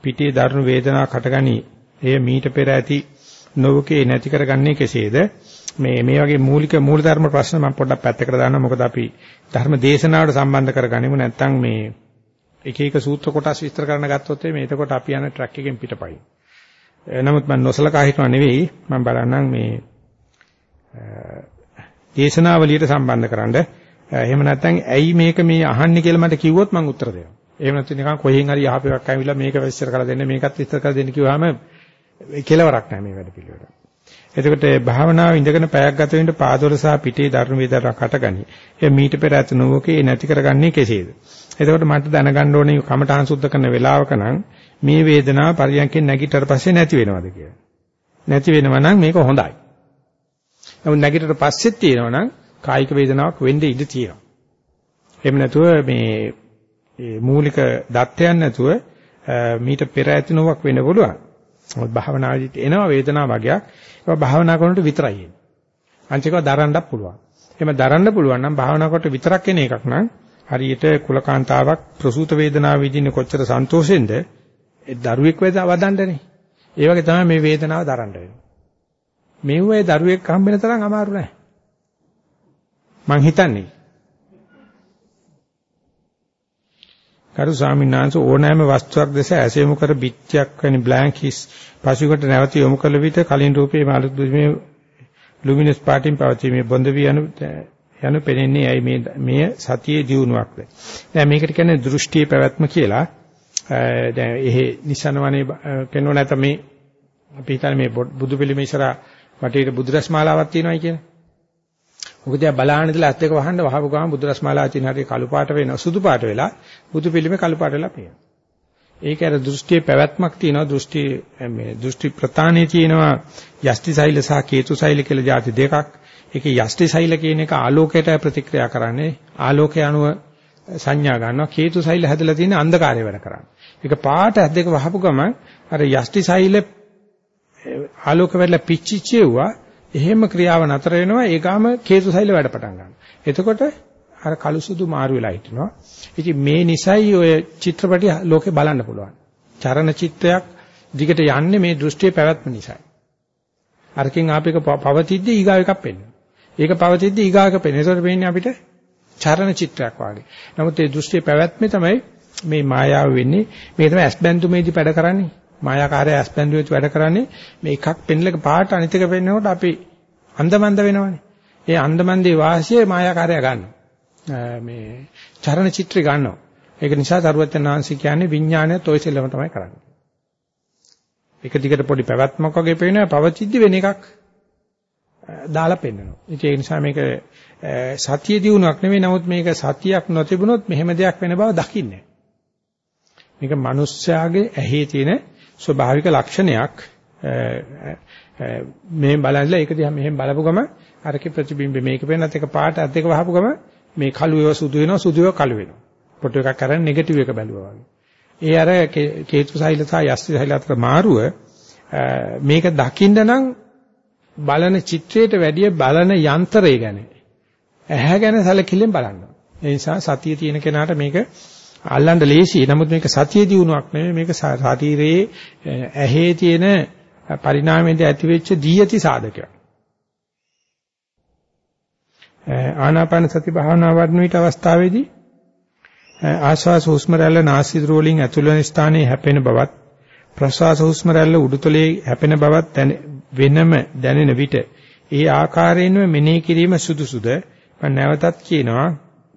පිටේ දරුණු වේදනාවක් හටගනී. එය මීට පෙර ඇති නොවකේ නැති කරගන්නේ කෙසේද? මේ මේ වගේ මූලික මූලධර්ම ප්‍රශ්න මම පොඩ්ඩක් පැත්තකට දානවා. මොකද අපි ධර්ම දේශනාවට සම්බන්ධ කරගනිමු නැත්නම් මේ එක එක සූත්‍ර කොටස් විස්තර කරන්න ගත්තොත් මේ එතකොට අපි යන ට්‍රැක් එකෙන් පිටපයි. නමුත් මම නොසලකා හිටව නෙවෙයි මම බලන්නම් මේ දේශනාවලියට සම්බන්ධ කරන්නේ එහෙම නැත්නම් ඇයි මේක මේ අහන්නේ කියලා මට කිව්වොත් මම උත්තර දෙනවා. එහෙම නැත්නම් නිකන් කොහෙන් හරි යහපයක් ඇවිල්ලා මේක විස්තර කරලා දෙන්න මේකත් විස්තර කරලා දෙන්න කිව්වම කෙලවරක් නැහැ මේ වැඩ පිළිවෙල. එතකොට භාවනාව ඉඳගෙන පැයක් ගත වෙන්න පාදවල සහ පිටේ ධර්ම වේදරක් හටගනි. ඒ මීට පෙර ඇත නොවකේ නැති කරගන්නේ කෙසේද? එතකොට මට දැනගන්න ඕනේ කමඨාන් සුද්ධ කරන වෙලාවක නම් මේ වේදනාව පරියන්කෙන් නැගිටතර පස්සේ නැති වෙනවද කියලා. නැති වෙනවා නම් මේක හොඳයි. නමුත් නැගිටතර පස්සෙත් තියෙනවා නම් කායික වේදනාවක් වෙන්න ඉඩ තියෙනවා. එහෙම නැතුව මේ මේ මූලික දත්තයන් නැතුව මීට පෙර ඇතිනවක් වෙන්න පුළුවන්. මොකද භාවනාවේදී එනවා වේදනාව වගේක්. ඒක භාවනා කරනකොට විතරයි එන්නේ. අනිත් ඒවා දරන්නත් පුළුවන්. එහෙම දරන්න පුළුවන් නම් භාවනා කොට විතරක් එන එකක් නම් හරියට කුලකාන්තාවක් ප්‍රසූත වේදනාව විඳින්න කොච්චර සන්තෝෂෙන්ද ඒ දරුවෙක් වදන්නනේ. ඒ වගේ තමයි මේ වේදනාව දරන්න වෙන්නේ. මෙව්වේ දරුවෙක් හම්බෙන තරම් අමාරු නෑ. මං හිතන්නේ. කරු ස්වාමීන් වහන්සේ ඕනෑම වස්තුවක් දැස ඇසෙමු කර පිටියක් වැනි බ්ලැන්ක් හිස් පසුකට නැවත යොමු කළ විට කලින් රූපේ මාළුත් මේ ලුමිනස් පාටින් පවතිීමේ බොඳ වී යනු යනු පෙනෙන්නේ ඇයි මේ මේ සතියේ දියුණුවක්ද? දැන් මේකට කියන්නේ දෘෂ්ටියේ පැවැත්ම කියලා. දැන් එහෙ නිසනවනේ කෙනෝ නැත මේ අපි හිතන්නේ මේ බුදු පිළිමේ ඉස්සරහා වටේට බුදුරස් මාලාවක් තියෙනවායි කියලා මොකද යා බලාන ඉඳලා ඇස් දෙක වහන්න වහපු ගමන් බුදු රස්මාලා තියෙන හැටි කළු පාට වෙනවා සුදු පාට වෙලා බුදු පිළිමේ කළු පාට වෙලා පේනවා. ඒක ඇර දෘෂ්ටියේ පැවැත්මක් තියෙනවා දෘෂ්ටි මේ දෘෂ්ටි ප්‍රතානේ තියෙනවා යෂ්ටි සෛල සහ කේතු සෛල කියලා જાති දෙකක්. ඒකේ යෂ්ටි සෛල කියන එක ආලෝකයට ප්‍රතික්‍රියා කරන්නේ ආලෝකය අනුව සංඥා ගන්නවා කේතු සෛල හැදලා තියෙන අන්ධකාරය වැඩ කරන්නේ. ඒක පාට ඇස් දෙක වහපු ගමන් අර යෂ්ටි සෛල ආලෝක වෙලා පිච්චිච්චෙව්වා එහෙම ක්‍රියාව නතර වෙනවා ඒකම කේතු සෛල වැඩ පටන් ගන්නවා. එතකොට අර කළු සුදු මාරු වෙලා හිටිනවා. ඉතින් මේ නිසයි ඔය චිත්‍රපටි ලෝකේ බලන්න පුළුවන්. චරණ චිත්‍රයක් දිගට යන්නේ මේ දෘෂ්ටියේ පැවැත්ම නිසායි. අරකින් ආපේක පවතිද්දී ඊගාව එකක් පෙන්වනවා. ඒක පවතිද්දී ඊගාවක පෙන්වනවා. ඒකට වෙන්නේ අපිට චරණ චිත්‍රයක් වගේ. නමුත් මේ දෘෂ්ටියේ පැවැත්මේ තමයි මේ මායාව වෙන්නේ. මේ තමයි ඇස් බැඳුමේදී වැඩ කරන්නේ. මායාකාරය ඇස්බැඳුවෙත් වැඩ කරන්නේ මේ එකක් පෙන්ලක පාට අනිත් එක පෙන්නකොට අපි අන්දමන්ද වෙනවනේ. ඒ අන්දමන්දේ වාසිය මායාකාරය ගන්නවා. මේ චරණ චිත්‍රය ගන්නවා. ඒක නිසා සරුවචනාංශي කියන්නේ විඥානයත් ඔය සෙල්ලම තමයි කරන්නේ. එක දිගට පොඩි පැවැත්මක් වගේ පේනවා පවතිද්දි වෙන එකක් දාලා පෙන්නනවා. ඒ නිසා මේක සතිය දිනුවක් නෙවෙයි නමුත් මේක සතියක් නොතිබුණොත් මෙහෙම දෙයක් වෙන බව දකින්නේ. මේක මිනිස්යාගේ ඇහි තියෙන ස්වභාවික ලක්ෂණයක් මේ බලන්න ඒක දිහා මෙහෙම බලපු ගම අරකේ ප්‍රතිබිම්බ මේක පේනත් එක පාට අත් දෙක වහපු ගම මේ කළු ඒවා සුදු වෙනවා සුදු ඒවා කළු වෙනවා. ෆොටෝ එකක් අරන් නෙගටිව් එක බැලුවා වගේ. ඒ අර කේතු සෛල සහ යස්ති සෛල අතර මාරුව මේක දකින්න නම් බලන චිත්‍රයට වැඩිය බලන යන්ත්‍රය ගැන ඇහැ ගැන සැලකිල්ලෙන් බලන්න. ඒ නිසා සතිය තියෙන කෙනාට මේක අල්ලන්න ලේසියි. නමුත් මේක සතිය දියුණුවක් නෙමෙයි මේක ශරීරයේ ඇහි තියෙන පරිණාමයේදී ඇතිවෙච්ච දීයති සාධකයක්. ආනාපාන සති භාවනා වඩන විට අවස්ථාවේදී ආශ්වාස හුස්ම රැල්ල නාසික වලින් ඇතුළු වෙන ස්ථානයේ හැපෙන බවත් ප්‍රශ්වාස හුස්ම රැල්ල උඩුතලයේ හැපෙන බවත් වෙනම දැනෙන විට ඒ ආකාරයෙන්ම මෙනෙහි කිරීම සුදුසුද මම නැවතත් කියනවා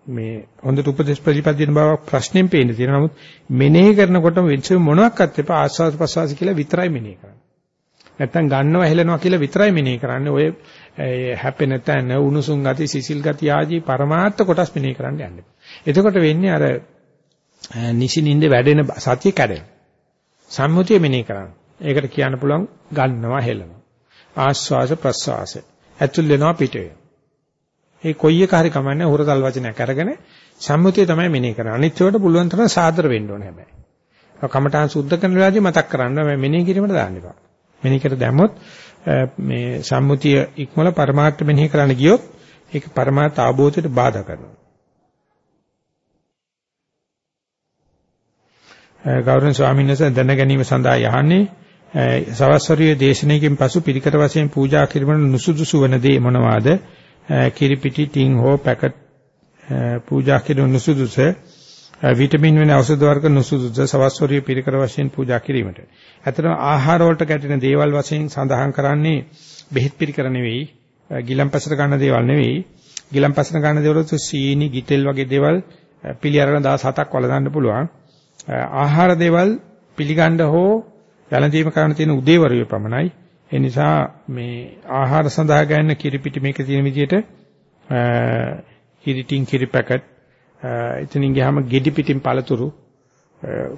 මේ හොඳට උපදේශ ප්‍රතිපදින බව ප්‍රශ්නෙන් පේන්න තියෙනවා නමුත් මෙනෙහි කරනකොට වෙච්ච මොනවාක්වත් එපා ආස්වාද ප්‍රසවාස කියලා විතරයි මෙනෙහි කරන්නේ නැත්තම් ගන්නවා හෙලනවා කියලා විතරයි මෙනෙහි කරන්නේ ඔය හැපෙන තැන උණුසුම් ගති සිසිල් ගති ආදී පරමාර්ථ කොටස් මෙනෙහි කරන්න යන්න එතකොට වෙන්නේ අර නිසිනින්ද වැඩෙන සතිය කැඩෙන. සම්මුතිය මෙනෙහි කරන්න. ඒකට කියන්න පුළුවන් ගන්නවා හෙලනවා. ආස්වාස ප්‍රස්වාස. ඇතුල් වෙනවා පිට වෙනවා. ඒ කොයි එක හරි කමන්නේ හොරතල් වචනයක් අරගෙන සම්මුතිය තමයි මෙනෙහි කරන්නේ. අනිත් ඒවාට පුළුවන් තරම් සාදර වෙන්න ඕනේ හැබැයි. කමඨාන් සුද්ධ කරන වෙලාවදී මතක් කරන්න මේ මෙනෙහි කිරීමට දාන්න එපා. මෙනෙහි කර දැම්මොත් මේ සම්මුතිය ඉක්මල පරමාර්ථ මෙනෙහි කරන්න ගියොත් ඒක පරමාර්ථ අවබෝධයට බාධා කරනවා. ගෞරවන ස්වාමීන් වහන්සේ දැන ගැනීම සඳහා යහන්නේ සවස්වරියේ දේශනාවකින් පසු පිළිකර වශයෙන් පූජා කිරීමට නුසුදුසු වන දේ මොනවාද? කිරිපිටි ටින් හෝ පැකට් පූජා කිරීම නුසුදුස විටමින් වෙන ඖෂධ වර්ග නුසුදුස සවස්වරියේ පිළිකර වශයෙන් පූජා කිරීමට. ඇත්තටම ආහාර වලට ගැටෙන දේවල් වශයෙන් සඳහන් කරන්නේ බෙහෙත් පිළිකර නෙවෙයි, ගිලම්පසට ගන්න දේවල් නෙවෙයි. ගිලම්පසට ගන්න දේවල් සීනි, ගිතෙල් වගේ දේවල් පිළි අරගෙන දවස් 7ක් වලදන්න පුළුවන්. ආහාර දේවල් පිළිගන්න හෝ වැළඳීම කරන්න තියෙන උදේවරුවේ පමණයි. ඒ නිසා මේ ආහාර සඳහා ගන්න කිරිපිටි මේක තියෙන විදිහට කිරිටින් කිරි පැකට් එතනින් ගියාම ගෙඩි පිටින් පළතුරු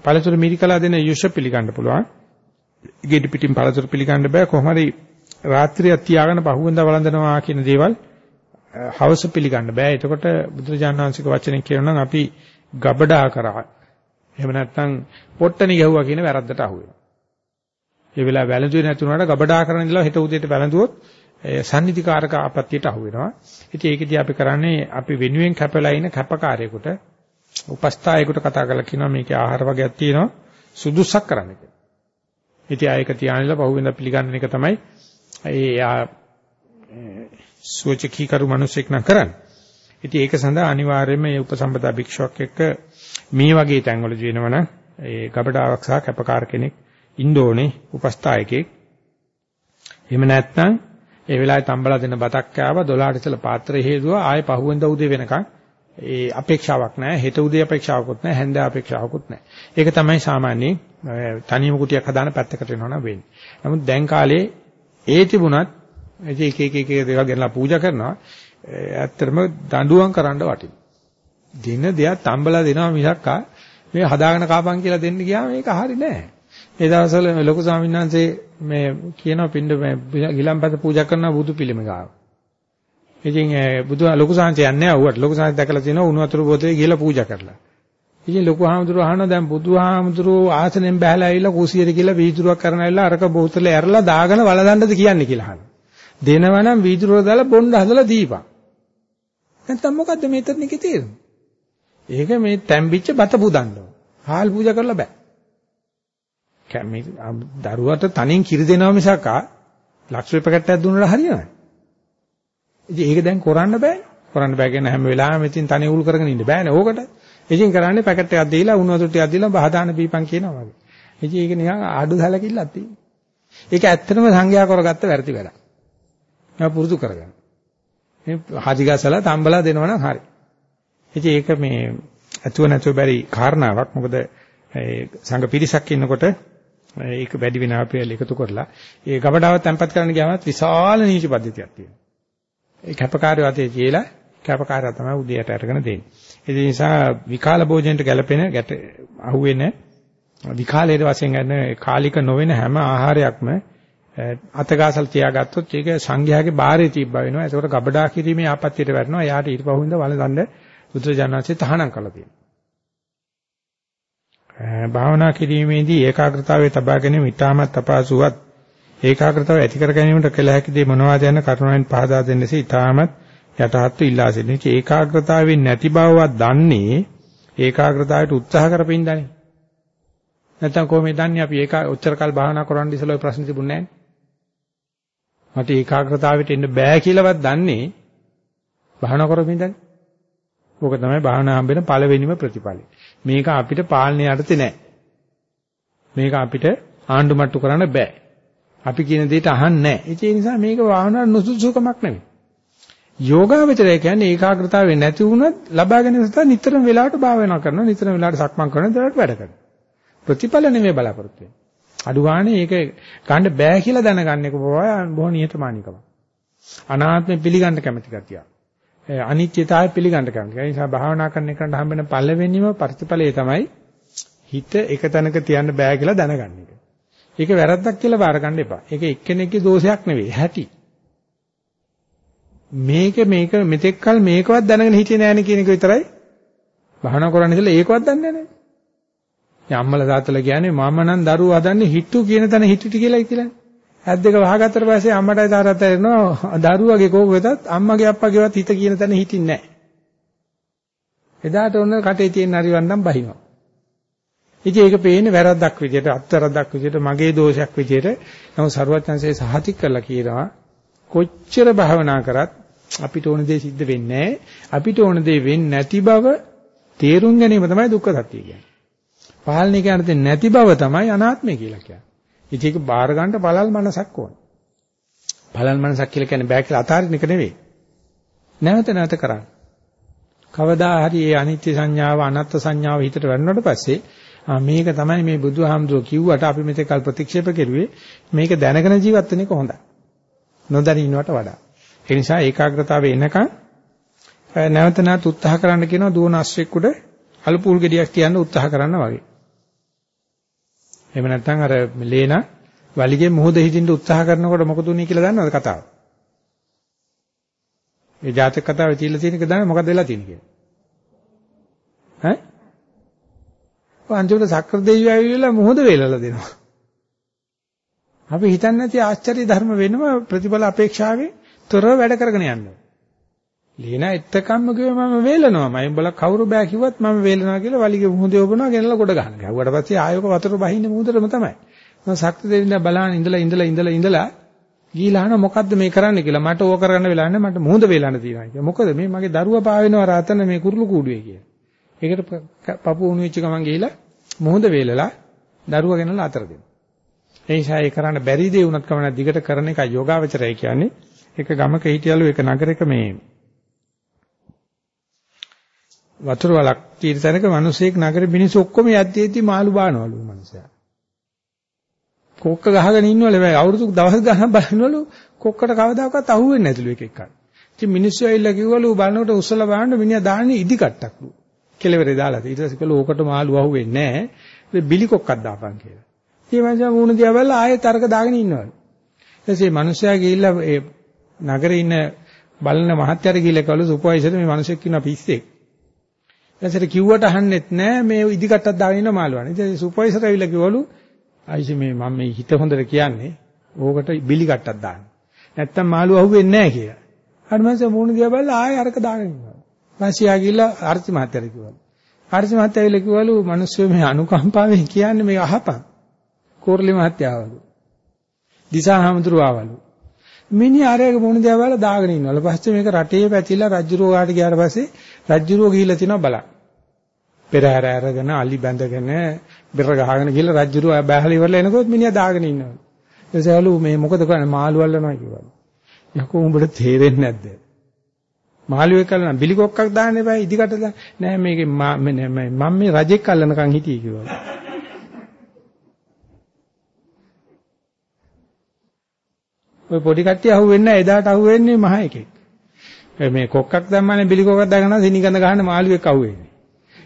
පළතුරු මිරිකලා දෙන යුෂ පිළිගන්න පුළුවන්. ගෙඩි පිටින් පළතුරු පිළිගන්න බෑ කොහොම හරි රාත්‍රියක් තියාගෙන පහුවෙන්දා වළඳනවා කියන දේවල් හවස පිළිගන්න බෑ. එතකොට බුදුරජාණන් වහන්සේගේ වචනෙන් කියනවා නම් අපි ගබඩා කරා එහෙම නැත්නම් පොට්ටනි ගැහුවා කියන වැරද්දට අහු වෙනවා. ඒ වෙලාව වැළඳුවේ නැතුණාට ගබඩා කරන ඉඳලා හෙට උදේට වැළඳුවොත් සම්නිධිකාරක ආපත්‍යයට අහු වෙනවා. ඉතින් ඒකදී අපි කරන්නේ අපි වෙනුවෙන් කැපලා ඉන කැපකාරයෙකුට උපස්ථායකට කතා කරලා කියනවා මේකේ ආහාර වර්ගයක් තියෙනවා සුදුසක් කරන්න කියලා. ඉතින් ආයක තියානිලා පහුවෙන්ද පිළිගන්න එක තමයි ඒ සුවචකී කරු මිනිසෙක් නම් කරන්නේ. ඉතින් ඒක සඳහා අනිවාර්යයෙන්ම මේ උපසම්පදා භික්ෂුවක් එක්ක මේ වගේ තැන්වලදී වෙනවනම් ඒ ගබඩාවක් සහ කැපකාර කෙනෙක් ඉන්න ඕනේ උපස්ථායකෙක්. එහෙම නැත්නම් ඒ වෙලාවේ තම්බලා දෙන බතක් කෑවා 12ට ඉතල පාත්‍රය හේදුවා ආයේ පහුවෙන්ද උදේ වෙනකන් ඒ අපේක්ෂාවක් නැහැ හෙට උදේ අපේක්ෂාවකුත් නැහැ හැන්ද අපේක්ෂාවකුත් නැහැ. ඒක තමයි සාමාන්‍යයෙන් තනියම කුටියක් හදාන පැත්තකට එනවනම් වෙන්නේ. නමුත් දැන් කාලේ ඒ තිබුණත් එක එක එක එක දේවල් ගෙනලා පූජා කරනවා. ඇත්තටම දඬුවම් කරන්න වටිනවා. දෙන දෙයක් තම්බලා දෙනවා මිසක් මේ හදාගෙන කාපන් කියලා දෙන්න ගියාම ඒක හරි නෑ. ඒ දවස්වල ලොකු ස්වාමීන් වහන්සේ මේ කියනවා පින්ඩ ගිලම්පත පූජා කරන බුදු පිළිම ගාව. ඉතින් බුදු ලොකු සාංශය යන්නේ ආවට ලොකු සාංශය දැකලා තිනවා උණු වතුර බෝතලේ ගිහලා පූජා කරලා. ඉතින් ලොකු හාමුදුරුවෝ අහනවා දැන් බුදුහාමුදුරුවෝ ආසනෙන් බහැලා ඇවිල්ලා කුසියට කියලා වීදුරුවක් කරන ඇවිල්ලා අරක බෝතලේ ඇරලා දාගෙන වලදන්නද කියන්නේ කියලා අහනවා. දෙනවනම් වීදුරුව දාලා බොණ්ඩ හදලා දීපන්. නැත්තම් මොකද්ද මේතන එකේ තේරුම? ඒක මේ තැම්බිච්ච බත පුදන්න ඕන. හාල් පූජා කරලා බෑ. කැමි දරුවට තනින් කිරි දෙනවා මිසක් ලක්ෂ පැකට්ටයක් දුන්නා හරියනවද? ඉතින් ඒක දැන් කරන්න බෑනේ. කරන්න බෑ කියන හැම වෙලාවෙම ඉතින් තනි උල් කරගෙන ඉන්න බෑනේ ඕකට. ඉතින් කරන්නේ පැකට් එකක් දීලා උණු වතුර ටිකක් දීලා බහදාන පීපන් කියනවා වගේ. ඉතින් ඒක නිකන් ආඩු සැලකිල්ලක් තියෙනවා. ඒක ඇත්තටම සංඝයා කරගත්ත වැරදි වැඩක්. මම පුරුදු කරගන්න. මේ හදිගසලා තම්බලා දෙනවනම් හරි. ඉතින් ඒක මේ ඇතුව නැතුව බැරි කාරණාවක්. මොකද ඒ සංඝ පිරිසක් ඉන්නකොට ඒක වැඩි වෙන අපේල එකතු කරලා ඒ ගබඩාව තැම්පත් කරන්න ගියාම විශාල නීති පද්ධතියක් තියෙනවා. ඒ කැපකාරය අතේ කියලා කැපකාරය තමයි උදේට අරගෙන දෙන්නේ. ඒ නිසා විකාල භෝජනයට ගැලපෙන ගැට අහුවෙන විකාලයේ වශයෙන් ගන්න කාලික නොවන හැම ආහාරයක්ම අතගාසල් තියාගත්තොත් ඒක සංඝයාගේ බාරේ තිබ්බා වෙනවා. ඒකට ගබඩා කිරීමේ ආපත්‍යයට වැටෙනවා. එයාට ඊට පහුවෙන්ද වළඳන්න බුදුරජාණන්සේ තහනම් කළා තියෙනවා. භාවනා කිරීමේදී ඒකාග්‍රතාවයේ තබා ගැනීම ඉතාමත් අපහසුවත් ඒකාග්‍රතාව ඇති කර ගැනීමට කළ හැකි දේ මොනවාද යන කරුණෙන් පහදා දෙන්නසේ ඉතාමත් යටහත්තු ඉල්ලා සිටිනේ. ඒකාග්‍රතාවයෙන් නැති බවවත් දන්නේ ඒකාග්‍රතාවයට උත්සාහ කරපින්දානේ. නැත්තම් කොහොමද දන්නේ අපි ඒක ඔච්චර කල් භාවනා කරන් ඉස්සෙල්ලා ඔය ප්‍රශ්න තිබුණේ නැහැ. මට ඒකාග්‍රතාවයට එන්න බෑ කියලාවත් දන්නේ භාවනා කරමින්දනේ. ඕක තමයි භාවනා හම්බෙන පළවෙනිම ප්‍රතිඵලය. මේක අපිට පාලනය යටතේ නැහැ. මේක අපිට ආණ්ඩු මට්ටු කරන්න බෑ. අපි කියන දෙයට අහන්නේ නැහැ. ඒ නිසා මේක භාවනා නුසුසුකමක් නෙවෙයි. යෝගාවචරය කියන්නේ ඒකාග්‍රතාවය නැති වුණත් ලබා ගැනීම සඳහා නිතරම වෙලාවට භාවනා කරනවා නිතරම වෙලාවට සක්මන් කරනවා දරට වැඩ කරනවා. ප්‍රතිඵල නෙමෙයි බලාපොරොත්තු වෙන්නේ. අඩු ගානේ ඒක ගන්න බෑ කියලා දැනගන්න එක බොහෝ නිහතමානීකම. අනාත්මය පිළිගන්න කැමැති ගතිය. අනිත්‍යතාවය පිළිගන්න කැමැති. ඒ නිසා භාවනා කරන එකට හම්බෙන පළවෙනිම ප්‍රතිඵලය තමයි හිත එක තැනක තියන්න බෑ කියලා දැනගන්න එක. ඒක වැරද්දක් කියලා බාර ගන්න එපා. ඒක එක්කෙනෙක්ගේ දෝෂයක් නෙවෙයි. හැටි. මේක මේක මෙතෙක්කල් මේකවත් දැනගෙන හිටියේ නෑනේ කියන එක විතරයි භාවනා කරන්න ඉතල ඒකවත් දන්නේ නැහැ. යම්මල තාත්තලා කියන්නේ මම නම් දරුවෝ හදන්නේ හිටු කියන තැන හිටුටි කියලායි කියලානේ. ඇත් දෙක වහගත්තට පස්සේ අම්මටයි තාත්තට එනවා දරුවගේ කෝක වෙතත් අම්මගේ අප්පගේවත් හිත කියන තැන හිටින්නේ නැහැ. එදාට ඔන්න කටේ තියෙන හරිවන්නම් බහිනවා. ඉතින් ඒක පේන්නේ වැරද්දක් විදියට අත්තරද්දක් විදියට මගේ දෝෂයක් විදියට නමුත් සරුවත්යන්සේ සහතික කරලා කියනවා කොච්චර භාවනා කරත් අපිට ඕන දේ සිද්ධ වෙන්නේ අපිට ඕන දේ වෙන්නේ නැති බව තේරුම් ගැනීම තමයි දුක්ඛ සත්‍ය කියන්නේ. පාලනය කරන්න නැති බව තමයි අනාත්මය කියලා කියන්නේ. ඉතින් ඒක බාර ගන්න බලල් මනසක් ඕන. බලල් මනසක් කියලා කියන්නේ බෑ කියලා අතාරින්න එක නෙවෙයි. නැවත නැවත කරන්න. කවදා හරි මේ අනිත්‍ය සංඥාව අනත්ත් සංඥාව හිතට වැටුණාට පස්සේ මේක තමයි මේ බුදුහාමුදුරුවෝ කිව්වට අපි මෙතෙක් කල් ප්‍රතික්ෂේප කෙරුවේ මේක දැනගෙන ජීවත් වෙන එක හොඳයි. නොදැන ඉන්නවට වඩා. ඒ නිසා ඒකාග්‍රතාවය එනකන් නැවත නැවත උත්සාහ කරන්න කියනවා දුවන අශ්වෙක්කුඩ අලු පූල් ගෙඩියක් තියන්න උත්සාහ කරන්න වගේ. එහෙම නැත්නම් අර ලේනා වලිගේ මොහොත හිටින්න උත්සාහ කරනකොට මොකද උනේ කියලා දන්නවද කතාව? මේ ජාතක කතාවේ තියලා තියෙන එක දන්නවද මොකද වෙලා තියෙන්නේ කියලා? ඈ? අන්තිමට සක්‍ර දෙවියෝ ඇවිල්ලා මොහොත වේලලා දෙනවා. අපි හිතන්නේ නැති ආශ්චර්ය ධර්ම වෙනම ප්‍රතිඵල අපේක්ෂාවෙන් තොරව වැඩ කරගෙන යනවා. ලීනා එත්තකම්ම කිව්ව මම වේලනවා. මම උඹලා කවුරු බෑ කිව්වත් මම වේලනවා කියලා වලිගේ මුහුදේ ඔබනවා ගෙනලා කොට ගන්න. ගැහුවට පස්සේ ආයෝක වතුර බහින්නේ මුහුදටම තමයි. මම ශක්ති දෙවිඳ බලන්න ඉඳලා ඉඳලා ඉඳලා ඉඳලා ගිහිලා අහන මොකද්ද මේ කරන්න කියලා. මට ඕක කරන්න වෙලා නැහැ. මට මුහුද වේලන්න තියෙනවා කියලා. මොකද මේ මගේ දරුවා පාවෙනවා රාතන මේ කුරුළු කූඩුවේ කියලා. ඒකට පපු උණු වෙච්ච ගමන් ගිහිලා මුහුද වේලලා දරුවා ගෙනලා අතර දෙනවා. ඒ නිසා ඒ කරන්න බැරි දේ වුණත් කමන දිගට කරන එක යෝගාවචරය කියන්නේ. ඒක ගමක හිටියලු ඒක නගරයක මේ වතුර වලක් තියෙන තැනක මිනිස්සෙක් නගරේ මිනිස්සු ඔක්කොම යද්දී යද්දී මාළු බානවලු මිනිස්සයා. කොක්ක ගහගෙන ඉන්නවලු මේ අවුරුදු දවස් ගණන් බලනවලු කොක්කට කවදාකවත් අහුවෙන්නේ නැතිලු එක එකක්. ඉතින් මිනිස්සු ඇවිල්ලා කිව්වලු බලනකොට උස්සලා බලන්න මිනිහා දාන්නේ ඉදි කට්ටක්ලු. කෙලවරේ දාලා. ඊට පස්සේ කළා ඕකට මාළු අහුවෙන්නේ නැහැ. බිලි කොක්කක් දාපන් කියලා. ඉතින් මං මූණ දිහා බලලා ආයෙත් අරක දාගෙන ඉන්නවලු. ඊට පස්සේ මිනිස්සයා ගිහිල්ලා ඒ නගරේ ඉන්න බලන මහත්තයාට ගිහිල්ලා කළු සුපර්වයිසර් මේ මිනිස්සෙක් ඉන්න පිස්සෙක්. ඊටසර කිව්වට අහන්නෙත් නෑ මේ ඉදිකටක් දාගෙන ඉන්න මාළුවානේ. ඉතින් සුපර්වයිසර් ඇවිල්ලා කිව්වලු අයිසි මේ මම මේ හිත හොඳට කියන්නේ ඕකට බිලි කට්ටක් දාන්න. නැත්තම් මාළුව අහුවෙන්නේ නෑ කියලා. හරි මං මූණ දිහා බලලා ආයෙ අරක දාගෙන ඉන්නවා. ඊපස්සියා ගිහිල්ලා ආර්ති මහත්තයාට කිව්වලු. ආර්ති මහත්තයා ඇවිල්ලා කිව්වලු මිනිස්සු මේ අනුකම්පාවෙන් කියන්නේ මේ අහපන්. කෝරළි මහත්තයාවලු. දිසා හැමතුරුවවලු. මිනිහ ආරයගේ මොන දේවල් වල දාගෙන ඉන්නවලු. පස්සේ මේක රටේ පැතිලා රජ්ජුරුව ගාට ගියාට පස්සේ රජ්ජුරුව ගිහිල්ලා තිනවා බලන්න. පෙරහැර අරගෙන අලි බැඳගෙන බෙර ගහගෙන ගිහිල්ලා රජ්ජුරුව බෑහල ඉවරලා එනකොට මිනිහා දාගෙන ඉන්නවලු. එසේලු මේ මොකද කරන්නේ මාළු අල්ලනවා කිව්වලු. යකෝ උඹට තේරෙන්නේ නැද්ද? මාළුවෙක් කල්ලන බිලි කොක්කක් දාන්න එපා ඉදිකට දාන්න. නෑ මේකේ මම මේ රජෙක් කල්ලනකන් හිටියේ කිව්වා. ඔය පොඩි කට්ටිය අහුවෙන්නේ නැහැ එදාට අහුවෙන්නේ මහ එකෙක්. මේ කොක්කක් දැම්මනේ බිලි කොක්කක් දාගෙන සිනිගඳ ගහන්න මාළුවෙක් අහුවෙන්නේ.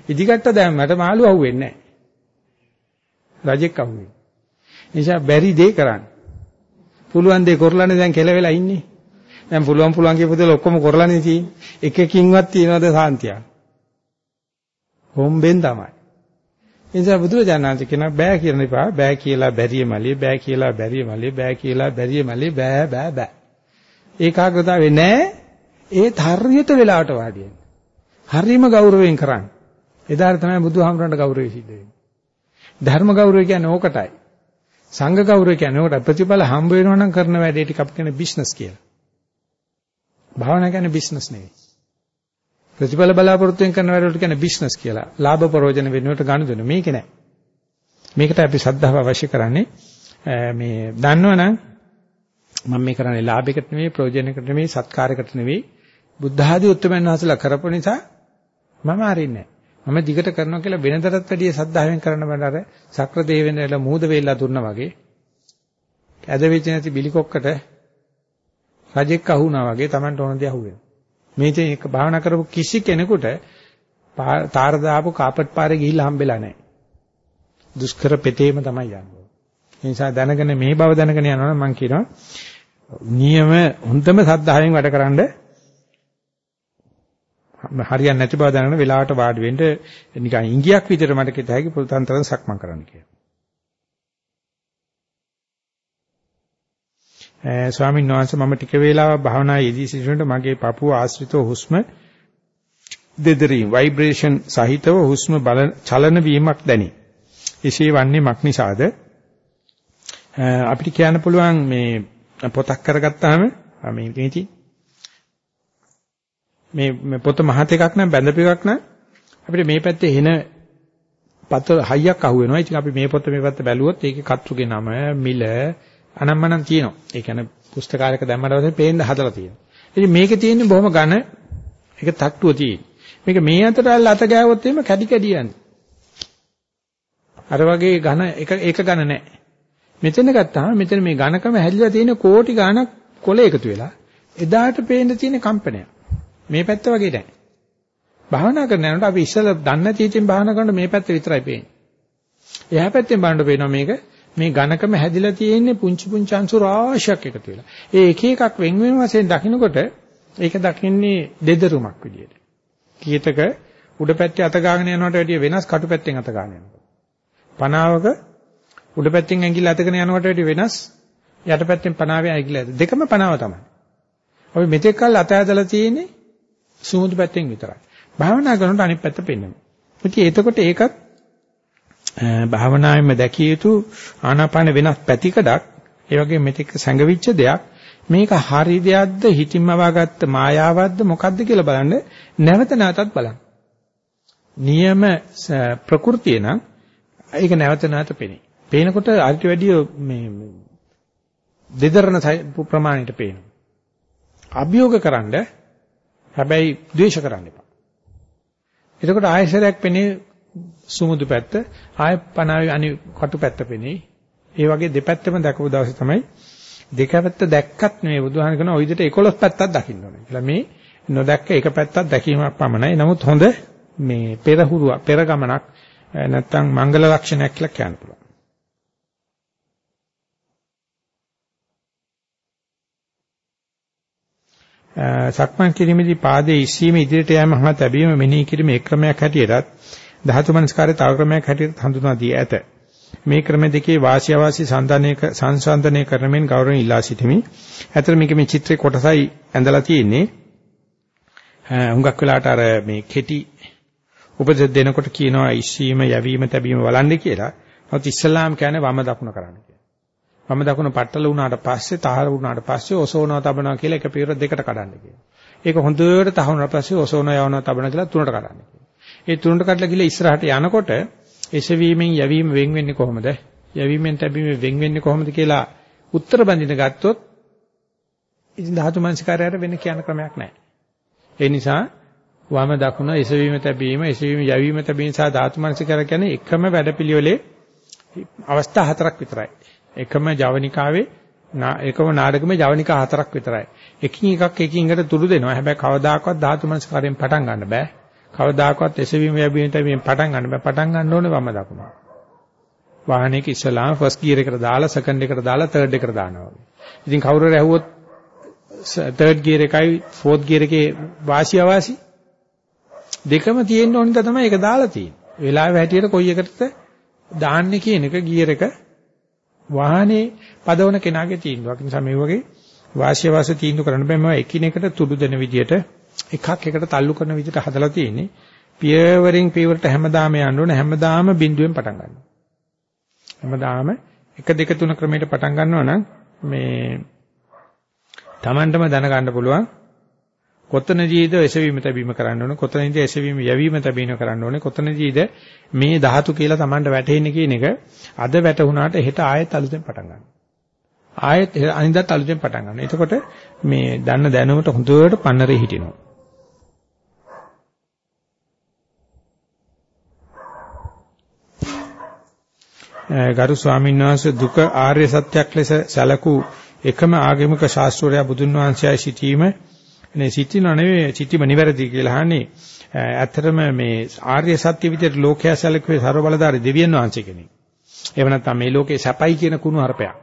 ඉදිකට දැම්මට මාළු අහුවෙන්නේ නැහැ. රජෙක් අහුවෙන්නේ. නිසා බැරි දේ කරන්න. පුළුවන් දේ කරලානේ දැන් කෙලවෙලා ඉන්නේ. දැන් පුළුවන් පුළුවන් කියපු දේ ඔක්කොම කරලානේ තියෙන්නේ. එකකින්වත් තියනවද සාන්තියක්? හොම්බෙන් තමයි. ඒ නිසා බුදුරජාණන්සේ කියන බෑ කියන එපා බෑ කියලා බැරිය මලේ බෑ කියලා බැරිය මලේ බෑ කියලා බැරිය මලේ බෑ බෑ බෑ. ඒකාග්‍රතාවේ නෑ ඒ හරියට වෙලාවට වාඩි හරීම ගෞරවයෙන් කරන්න. එදාට තමයි බුදුහාමරන්ට ගෞරවය සිද්ධ වෙන්නේ. ධර්ම ගෞරවය කියන්නේ ඕකටයි. සංඝ ගෞරවය කියන්නේ ඕකට ප්‍රතිඵල හම්බ වෙනවා නම් කරන වැඩේ ටික අපි කියන බිස්නස් කියලා. භාවනා කියන්නේ බිස්නස් නෙවෙයි. ප්‍රතිඵල බලාපොරොත්තුෙන් කරන වැඩවලට කියන්නේ බිස්නස් කියලා. ලාභ ප්‍රයෝජන වෙනුවට ගනුදෙනු මේක නෑ. මේකට අපි ශ්‍රද්ධාව අවශ්‍ය කරන්නේ මේ දන්නවනම් මම මේ කරන්නේ ලාභයකට නෙවෙයි ප්‍රයෝජනයකට නෙවෙයි සත්කාරයකට නෙවෙයි බුද්ධ ආදී උත්තරමයන් වහන්සේලා කරපු නිසා මම අරින්නේ මම දිගට කරනවා කියලා වෙනදටත් වැඩිය සද්ධාවෙන් කරන්න බෑ අර සක්‍ර දේවෙන්දලා මූද වේලා දුන්නා වගේ ඇද වෙච්ච නැති බිලිකොක්කට රජෙක් අහුණා වගේ Tamanට ඕන දේ අහුවෙනවා මේ තේ එක භාවනා කරපු කිසි කෙනෙකුට තාර දාපු කාපට් පාරේ ගිහිල්ලා හම්බෙලා නැහැ. දුෂ්කර පෙතේම තමයි යන්නේ. ඒ නිසා දැනගෙන මේ බව දැනගෙන යනවනම් මම කියනවා නියම හොඳම සද්ධායෙන් වැඩකරනද හරියන්නේ නැති බව දැනගෙන වෙලාවට වාඩි වෙන්න නිකන් ඉංගියක් විදිහට මට කිත හැකි පුරුතන්තරන් සක්මන් කරන්න කියලා. ස්වාමීන් වහන්සේ මම ටික වේලාවක් භාවනා යෙදී සිටිනකොට මගේ පපුව ආශ්‍රිතව හුස්ම දෙදරීම් ভাইබ්‍රේෂන් සහිතව හුස්ම බල චලන වීමක් දැනේ. එසේ වන්නේ මක් නිසාද? අපිට කියන්න පුළුවන් මේ පොතක් කරගත්තාම මේ මේටි මේ පොත මහත් එකක් නම් බැඳපු එකක් නම් අපිට මේ පැත්තේ එන පතර හයියක් අහුවෙනවා. ඉතින් අපි මේ පොත මේ පැත්ත බැලුවොත් ඒකේ කතුගේ නම, මිල, අනම්මනම් තියෙනවා. ඒ කියන්නේ පුස්තකාලයක දැම්මට පස්සේ පේන්න හදලා තියෙනවා. ඉතින් මේකේ තියෙන්නේ බොහොම ඝන ඒක තට්ටුව තියෙන්නේ. මේක මේ අතට අත ගෑවොත් එහෙම කැඩි කැඩි යන්නේ. අර වගේ ඝන එක ඒක ඝන නැහැ. මෙතන ගත්තාම මෙතන මේ ඝනකම හැදිලා තියෙන කෝටි ගණක් කොළ එකතු වෙලා එදාට පේන්න තියෙන කම්පනය. මේ පැත්ත වගේ නැහැ. භාවනා කරන යනකොට අපි ඉස්සෙල්ලා දන්න තීතියෙන් භාවනා කරනකොට මේ පැත්ත විතරයි පේන්නේ. එහා පැත්තෙන් බලනකොට පේනවා මේක මේ ඝනකම හැදිලා තියෙන්නේ පුංචි පුංචි අංශු රාශියක් එකතු වෙලා. ඒ එක එකක් වෙන වෙන වශයෙන් දකින්නකොට ඒක දකින්නේ දෙදරුමක් විදියට. කීතක උඩ පැත්තේ අත ගාගෙන යනවට වැඩිය වෙනස් කටු පැත්තෙන් අත ගාගෙන යනවා. පනාවක උඩ පැත්තෙන් ඇඟිල්ල අතගෙන යනවට වැඩිය වෙනස් යට පැත්තෙන් පනාවේ ඇඟිල්ල අත. දෙකම පනාව තමයි. අපි මෙතෙක් කල් අත ඇදලා තියෙන්නේ සූඳු පැත්තෙන් විතරයි. භාවනා කරනකොට අනිත් පැත්ත පෙන්වනවා. ඉතින් එතකොට ඒකත් භාවනාවෙම දැකිය යුතු ආනාපාන වෙනස් පැතිකඩක් ඒ වගේ මෙතෙක් සැඟවිච්ච දෙයක් මේක හරි දෙයක්ද හිතින්ම වගත්ත මායාවක්ද මොකක්ද කියලා බලන්න නැවත නැවතත් බලන්න. නියම ප්‍රകൃතිය නම් ඒක නැවත නැවත පෙනේ. පේනකොට අරිට වැඩිය මේ දෙදරන ප්‍රමාණයට පේනවා. අභියෝග කරන්න හැබැයි ද්වේෂ කරන්න එපා. එතකොට ආයශරයක් පෙනේ සුමුදු පැත්ත ආය පනාවේ අනි කටු පැත්ත පෙනේ. ඒ වගේ දෙපැත්තම දැකපු දවසේ තමයි දෙක පැත්ත දැක්කත් නෙවෙයි බුදුහාම කරන ওই විදිහට 11 පැත්තක් දකින්න ඕනේ. කියලා මේ නොදැක්ක එක පැත්තක් දැකීමක් පමණයි. නමුත් හොඳ මේ පෙරහුරුව පෙර ගමනක් නැත්තම් මංගල ලක්ෂණයක් කියලා කියන්න පුළුවන්. සක්මන් කිරීමේදී පාදයේ ඉස්සීම ඉදිරියට යෑම හා තැබීම මෙනෙහි කිරීම එක් ක්‍රමයක් හැටියටත් ධාතු මනස්කාරයේ තව ක්‍රමයක් හැටියට හඳුනා දී ඇත. මේ ක්‍රම දෙකේ වාසිය වාසී සංධානයක සංසන්දනය කරමින් ගෞරවයෙන් ඉල්ලා සිටිමි. ඇතර මේක මේ චිත්‍රේ කොටසයි ඇඳලා තියෙන්නේ. හුඟක් වෙලාට අර මේ කෙටි උපදෙස් දෙනකොට කියනවා ඉස්සීම යැවීම තැබීම බලන්න කියලා. නමුත් ඉස්ලාම් කියන්නේ වම දකුණ කරන්න කියලා. වම දකුණ පట్టල වුණාට පස්සේ තහර වුණාට පස්සේ ඔසෝනවා තබනවා කියලා එක පියවර දෙකට කඩන්න කියනවා. ඒක හොඳට තහවුනට පස්සේ ඔසෝනවා යවනවා තබනවා කියලා තුනට කඩන්න කියනවා. ඒ තුනට කඩලා ගිහලා ඉස්සරහට යනකොට එසවීමෙන් යැවීම වෙන් වෙන්නේ කොහොමද? යැවීමෙන් තැබීම වෙන් වෙන්නේ කොහොමද කියලා උත්තර බඳින ගත්තොත් ඉතින් ධාතු මනසිකාරයට වෙන කියන ක්‍රමයක් නැහැ. ඒ නිසා වම දකුණ එසවීම තැබීම එසවීම යැවීම තැබීම සහ ධාතු මනසිකර කියන්නේ එකම වැඩපිළිවෙලේ අවස්ථා හතරක් විතරයි. එකම ජවනිකාවේ එකම නාටකමේ ජවනිකා හතරක් විතරයි. එකින් එකක් එකින් එකට තුරු දෙනවා. හැබැයි කවදාකවත් ධාතු මනසිකාරයෙන් පටන් ගන්න බෑ. කවදාකවත් එසවීම යැවීම තැබීම පටන් ගන්න බෑ. පටන් ගන්න ඕනේ වම දකුණ. වාහනයක ඉස්සලාම ෆස්ට් ගියර් එකට දාලා සෙකන්ඩ් එකට දාලා තර්ඩ් එකට දානවා වගේ. ඉතින් කවුරු හරි ඇහුවොත් තර්ඩ් ගියර් එකයි ෆෝර්ත් ගියර් එකේ වාසිය අවාසි දෙකම තියෙන්න ඕනිද තමයි ඒක දාලා තියෙන්නේ. වෙලාවෙ හැටියට කොයි එකටද දාන්නේ කියන එක ගියර් එක වාහනේ පදවන කෙනාගේ තීන්දුවක්. ඒ නිසා මේ වගේ වාසිය වාසිය තීන්දුව කරන්න බෑ. මම එකිනෙකට තුඩු දෙන විදියට එකක් එකට තල්ලු කරන විදියට හදලා තියෙන්නේ. පියවරින් පියවරට හැමදාම යන්න ඕන. හැමදාම බිඳුවෙන් පටන් ගන්නවා. හැමදාම 1 2 3 ක්‍රමයට පටන් ගන්නවා නම් මේ Tamanටම දැනගන්න පුළුවන්. කොතනදීද එසවීම තැබීම කරන්න ඕනේ. කොතනදීද එසවීම යැවීම තැබීම කරන්න ඕනේ. කොතනදීද මේ ධාතු කියලා Tamanට වැටෙන්නේ කියන එක අද වැටුණාට හෙට ආයෙත් අලුතෙන් පටන් ගන්නවා. ආයෙත් අනිද්දාත් අලුතෙන් පටන් ගන්නවා එතකොට මේ දන්න දැනුමට හොඳට පන්නරේ හිටිනවා ගරු ස්වාමීන් වහන්සේ දුක ආර්ය සත්‍යයක් ලෙස සැලකූ එකම ආගමික ශාස්ත්‍රෝරයා බුදුන් වහන්සේයි සිටීම නේ සිටින නෙවෙයි සිටීම නිවැරදි කියලා අහන්නේ ඇත්තටම මේ ආර්ය සත්‍ය විදිහට ලෝකයා සැලකුවේ ਸਰබලධාරී දෙවියන් වහන්සේ කෙනෙක්. එහෙම නැත්නම් මේ ලෝකේ සැපයි කියන කුණු හරපයක්.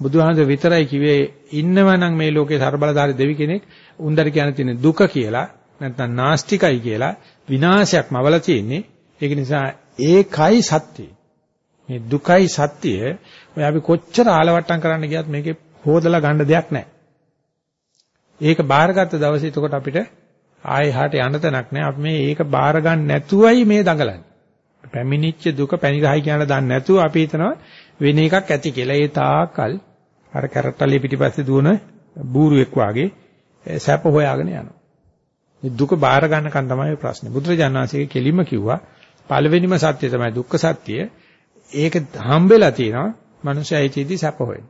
බුදුහාමර විතරයි කිව්වේ ඉන්නවනම් මේ ලෝකේ ਸਰබලධාරී දෙවි කෙනෙක් උන්දර කියන තියෙන දුක කියලා නැත්නම් නාස්තිකයි කියලා විනාශයක්ම අවල තියෙන්නේ. ඒක නිසා ඒකයි සත්‍යය. මේ දුකයි සත්‍යය ඔය අපි කොච්චර ආලවට්ටම් කරන්න ගියත් මේකේ හොදලා ගන්න දෙයක් නැහැ. ඒක බාරගත්ත දවසේ එතකොට අපිට ආයෙ හාට යන්න තැනක් නැහැ. අපි මේ ඒක බාර ගන්න නැතුවයි මේ දඟලන්නේ. පැමිණිච්ච දුක පැනිරහයි කියන දන්නේ නැතුව අපි හිතනවා වෙන එකක් ඇති කියලා. ඒ තාකල් අර කැරට්ටලිය පිටිපස්සේ දුවන බූරුවෙක් වාගේ සැප හොයාගෙන යනවා. මේ දුක බාර ගන්නකන් තමයි ප්‍රශ්නේ. බුදුරජාණන් වහන්සේ කෙලින්ම කිව්වා පළවෙනිම සත්‍ය තමයි දුක්ඛ සත්‍ය. ඒක හම්බෙලා තියෙනවා මනුෂ්‍යය හිතේදී සැප හොයන.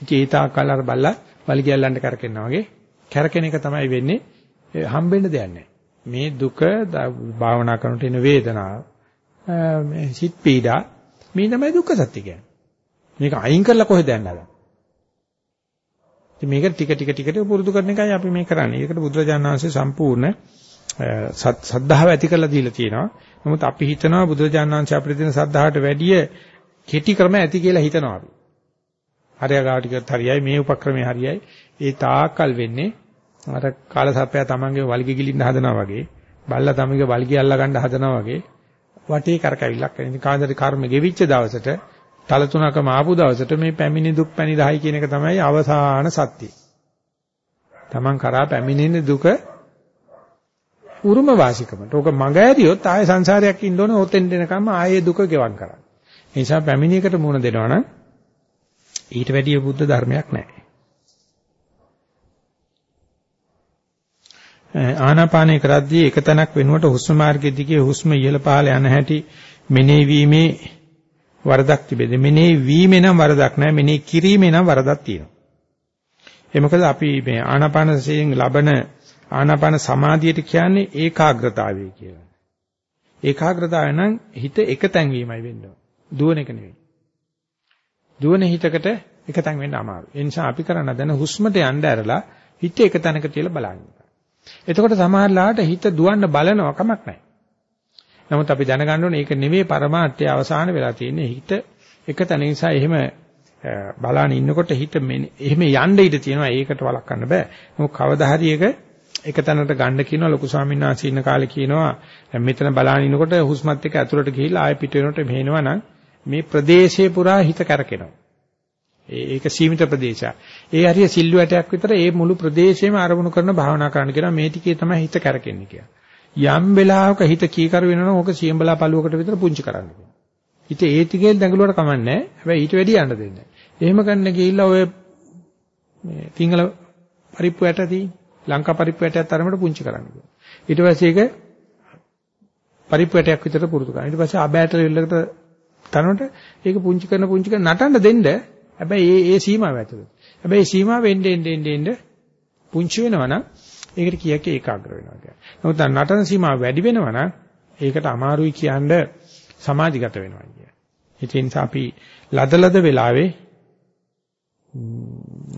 ඉතින් ඒ තාකල් අර බල්ලා වලිගයල්ලන්ට කරකිනවා වගේ කරකින එක තමයි වෙන්නේ හම්බෙන්න දෙයක් නැහැ. මේ දුක භාවනා කරනට එන වේදනාව මේ සිත් පීඩා මේ තමයි දුක්ඛ සත්‍ය කියන්නේ. මේක අයින් කරලා කොහෙද යන්නද? ඉතින් මේක ටික ටික ටික පුරුදු කරන එකයි අපි මේ කරන්නේ. ඒකට බුදුරජාණන් වහන්සේ සම්පූර්ණ සද්ධාව ඇති කරලා දීලා තියෙනවා. නමුත් අපි හිතනවා බුදුරජාණන් වහන්සේ අපිට දෙන සද්ධාහට වැඩිය කෙටි ක්‍රම ඇති කියලා හිතනවා අපි. හරියගාටිකත් හරියයි මේ උපක්‍රමයේ හරියයි. ඒ තාකල් වෙන්නේ අර කාලසප්පයා තමන්ගේ වලිග ගිලින්න හදනවා වගේ, බල්ලා තමන්ගේ වලිගය අල්ලා ගන්න හදනවා වගේ වටේ කරකැවිල්ලක් වෙන. ඉතින් කාන්දරි කර්ම ගෙවිච්ච දවසට, තල තුනකම ආපු දවසට මේ පැමිණි දුක් පැණි දහයි කියන එක තමයි අවසාන සත්‍යය. තමන් කරා පැමිණෙන දුක උරුම වාසිකමට. ඕක මග ඇරියොත් ආයේ සංසාරයක් ඉන්න ඕනේ ඔතෙන් දෙනකම් ආයේ දුක ගෙවන් කරන්න. ඒ නිසා පැමිණියකට මුණ දෙනවා නම් ඊට වැඩිය බුද්ධ ධර්මයක් නැහැ. ආනාපානය කරද්දී එක තැනක් වෙනුවට හුස්ම මාර්ගයේ දිගේ හුස්ම ඉහළ පහළ යන හැටි මෙනෙහි වීමේ වරදක් තිබෙද මෙනෙහි වීමේ නම් වරදක් නැහැ මෙනෙහි කිරීමේ නම් වරදක් තියෙනවා. ඒ මොකද අපි මේ ආනාපානසයෙන් ලබන ආනාපාන සමාධියට කියන්නේ ඒකාග්‍රතාවය කියලා. ඒකාග්‍රතාවය නම් හිත එකතෙන් වීමයි වෙන්න ඕන. දුවන එක නෙවෙයි. දුවන හිතකට එකතෙන් වෙන්න අමාරුයි. ඒ නිසා අපි කරන්න දැන හුස්මට යන්න ඇරලා හිත එක තැනක තියලා බලන්න. එතකොට සමහරලාට හිත දුවන්න බලනවා කමක් නැහැ. නමුත් අපි දැනගන්න ඕනේ ඒක නෙවෙයි પરමාර්ථය අවසාන වෙලා තියෙන්නේ හිත එක තැන නිසා එහෙම බලාන ඉන්නකොට හිත එහෙම යන්න ඉඩ තියෙනවා ඒකට වළක්වන්න බෑ. මොකද කවදා හරි ඒක එක තැනකට ගන්න කියනවා ලොකු ස්වාමීන් වහන්සේ ඉන්න කාලේ කියනවා දැන් මෙතන බලාගෙන ඉනකොට හුස්මත් එක්ක ඇතුළට ගිහිල්ලා ආයෙ පිට වෙනකොට මෙහෙනවා නම් මේ ප්‍රදේශයේ පුරා හිත කරකිනවා. ඒක සීමිත ප්‍රදේශයක්. ඒ හරිය සිල්ලුවටයක් විතර ඒ මුළු ප්‍රදේශයම ආරමුණු කරන භාවනා කරන්න කියනවා මේ ටිකේ තමයි හිත කරකෙන්නේ කියලා. යම් වෙලාවක හිත කීකර වෙනවනම් ඕක සියඹලා පළුවකට විතර පුංචි කරන්න කියනවා. හිත ඒ ටිකේ දඟලුවට කමන්නේ නැහැ. හැබැයි ඊට වැඩි යන්න දෙන්නේ නැහැ. එහෙම කරන්න ගිහිල්ලා ඔය මේ සිංහල පරිප්පු යට තියෙන්නේ ලංකා පරිප්පු ඇටයක් තරමට පුංචි කරන්න ඕනේ. ඊට පස්සේ ඒක පරිප්පු ඇටයක් විතර පුරුදු කරනවා. ඊට පස්සේ අබෑට ලෙල්ලකට තනකොට ඒක පුංචි කරන පුංචි කරන නටන්න දෙන්න. හැබැයි ඒ ඒ සීමාව ඇතුළත. හැබැයි සීමාව එන්න එන්න එන්න එන්න පුංචි වෙනවා නම් ඒකට කියක ඒකාග්‍ර වෙනවා කියන්නේ. නමුත් නටන සීමාව වැඩි වෙනවා නම් ඒකට අමාරුයි කියන්නේ සමාධිගත වෙනවා කියන්නේ. ඒ නිසා අපි ලදලද වෙලාවේ